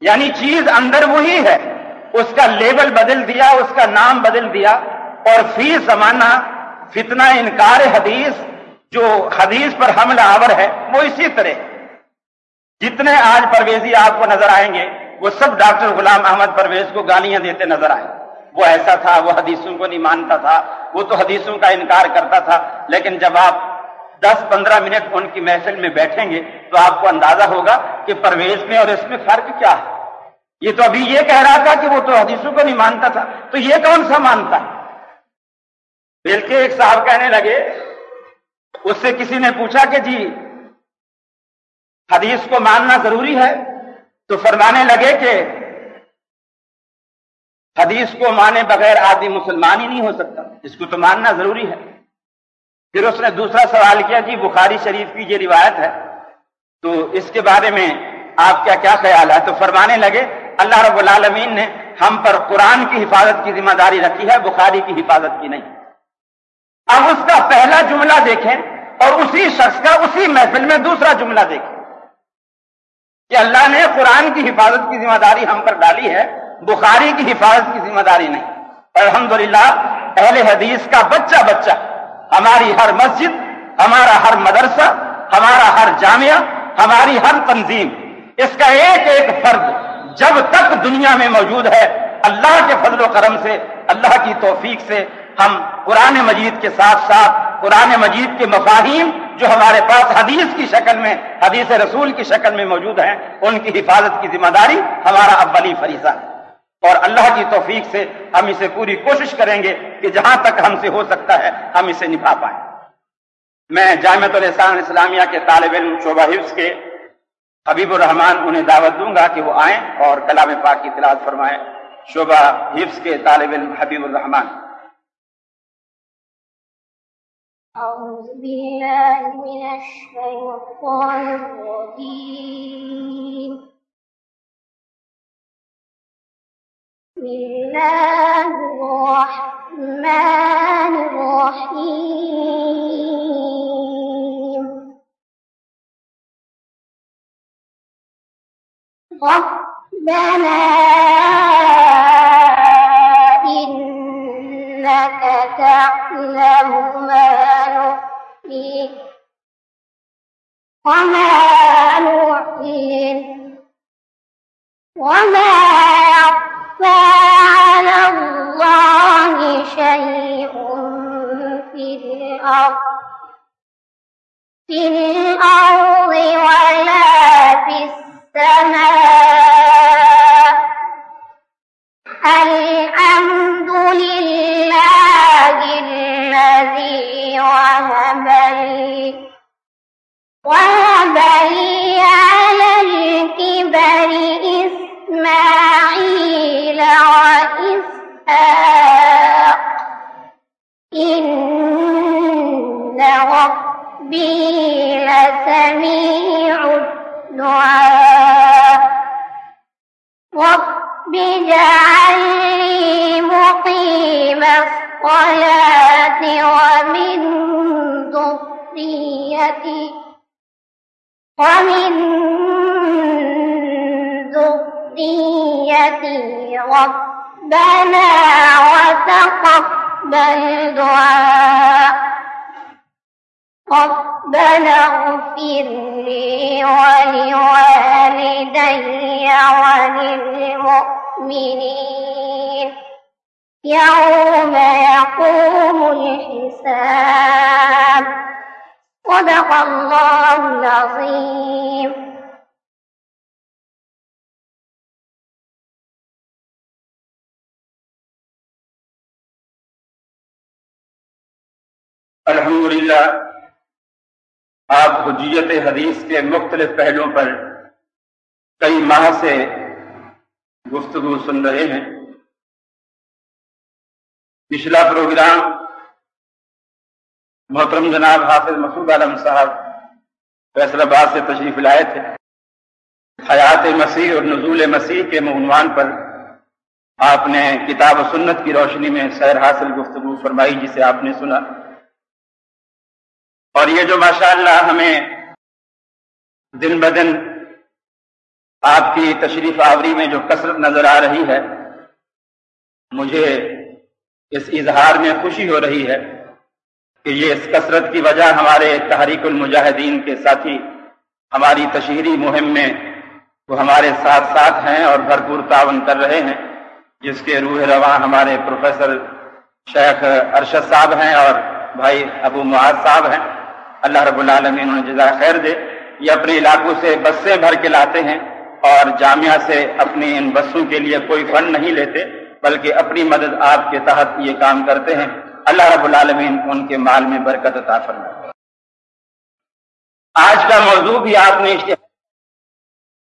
یعنی چیز اندر وہی ہے۔ اس کا لیبل بدل دیا، اس کا نام بدل دیا اور فی زمانہ فتنہ انکار حدیث جو حدیث پر حملہ آور ہے، وہ اسی طرح۔ جتنے آج پرویزی آپ کو نظر آئیں گے، وہ سب ڈاکٹر غلام احمد پرویز کو گالیاں دیتے نظر آئے۔ وہ ایسا تھا، وہ حدیثوں کو نہیں مانتا تھا، وہ تو حدیثوں کا انکار کرتا تھا۔ لیکن جب آپ دس پندرہ منٹ ان کی محفل میں بیٹھیں گے، تو آپ کو اندازہ ہوگا کہ پرویز میں اور اس میں فرق کیا ہے۔ یہ تو ابھی یہ کہہ رہا تھا کہ وہ تو حدیثوں کو نہیں مانتا تھا۔ تو یہ کون سا مانتا ہے؟ بلکہ ایک صاحب کہنے لگے، اس سے کسی نے پوچھا کہ جی حدیث کو ماننا ضروری ہے؟ تو فرمانے لگے کہ حدیث کو مانے بغیر آدمی مسلمان ہی نہیں ہو سکتا۔ اس کو تو ماننا ضروری ہے۔ پھر اس نے دوسرا سوال کیا جی بخاری شریف کی یہ روایت ہے، تو اس کے بارے میں آپ کا کیا خیال ہے؟ تو فرمانے لگے اللہ رب العالمین نے ہم پر قرآن کی حفاظت کی ذمہ داری رکھی ہے، بخاری کی حفاظت کی نہیں۔ اب اس کا پہلا جملہ دیکھیں اور اسی شخص کا اسی محفل میں دوسرا جملہ دیکھیں۔ کہ اللہ نے قرآن کی حفاظت کی ذمہ داری ہم پر ڈالی ہے، بخاری کی حفاظت کی ذمہ داری نہیں۔ الحمدللہ، اہل حدیث کا بچہ بچہ، ہماری ہر مسجد، ہمارا ہر مدرسہ، ہمارا ہر جامعہ، ہماری ہر تنظیم، اس کا ایک ایک فرد جب تک دنیا میں موجود ہے، اللہ کے فضل و کرم سے، اللہ کی توفیق سے ہم قرآن مجید کے ساتھ ساتھ، قرآن مجید کے مفاہیم جو ہمارے پاس حدیث کی شکل میں، حدیث رسول کی شکل میں موجود ہیں، ان کی حفاظت کی ذمہ داری ہمارا اولی فریضہ ہے۔ اور اللہ کی توفیق سے ہم اسے پوری کوشش کریں گے کہ جہاں تک ہم سے ہو سکتا ہے، ہم اسے نبھا پائیں۔ میں جامعت الحسان اسلامیہ کے طالب علم شعبہ حفظ کے حبیب الرحمان انہیں دعوت دوں گا کہ وہ آئیں اور کلام پاک کی تلاش فرمائیں۔ شعبہ حفظ کے طالب علم حبیب الرحمان أعوذ بالله من الشيطان الرجيم. بسم الله الرحمن الرحيم. ربنا إنك تعلم ما نخفي وما نعلن وما يخفى على الله شيء في الأرض في الأرض ولا في السماء الحمد لله الذي وهب لي وهب لي على الكبر إسماعيل وإسحاق. إن ربي لسميع الدعاء دعاء رب اجعلني مقيم الصلاة ومن ذريتي ومن ذريتي ربنا وتقبل دعاء. ربنا اغفر لي ولوالدي وللمؤمنين يوم يقوم الحساب صدق الله العظيم الحمدللہ آپ حجیت حدیث کے مختلف پہلوؤں پر کئی ماہ سے گفتگو سن رہے ہیں۔ پچھلا پروگرام محترم جناب حافظ مسعود عالم صاحب فیصل آباد سے تشریف لائے تھے۔ حیات مسیح اور نزول مسیح کے عنوان پر آپ نے کتاب و سنت کی روشنی میں سیر حاصل گفتگو فرمائی جسے آپ نے سنا۔ اور یہ جو ماشاءاللہ ہمیں دن بدن آپ کی تشریف آوری میں جو کثرت نظر آ رہی ہے، مجھے اس اظہار میں خوشی ہو رہی ہے کہ یہ اس کثرت کی وجہ ہمارے تحریک المجاہدین کے ساتھی، ہماری تشہیری مہم میں وہ ہمارے ساتھ ساتھ ہیں اور بھرپور تعاون کر رہے ہیں، جس کے روح رواں ہمارے پروفیسر شیخ ارشد صاحب ہیں اور بھائی ابو معاذ صاحب ہیں۔ اللہ رب العالمین انہیں جزا خیر دے۔ یہ اپنے علاقوں سے بسیں بھر کے لاتے ہیں اور جامعہ سے اپنی ان بسوں کے لیے کوئی فنڈ نہیں لیتے، بلکہ اپنی مدد آپ کے تحت یہ کام کرتے ہیں۔ اللہ رب العالمین ان کے مال میں برکت عطا فرمائے۔ آج کا موضوع بھی آپ نے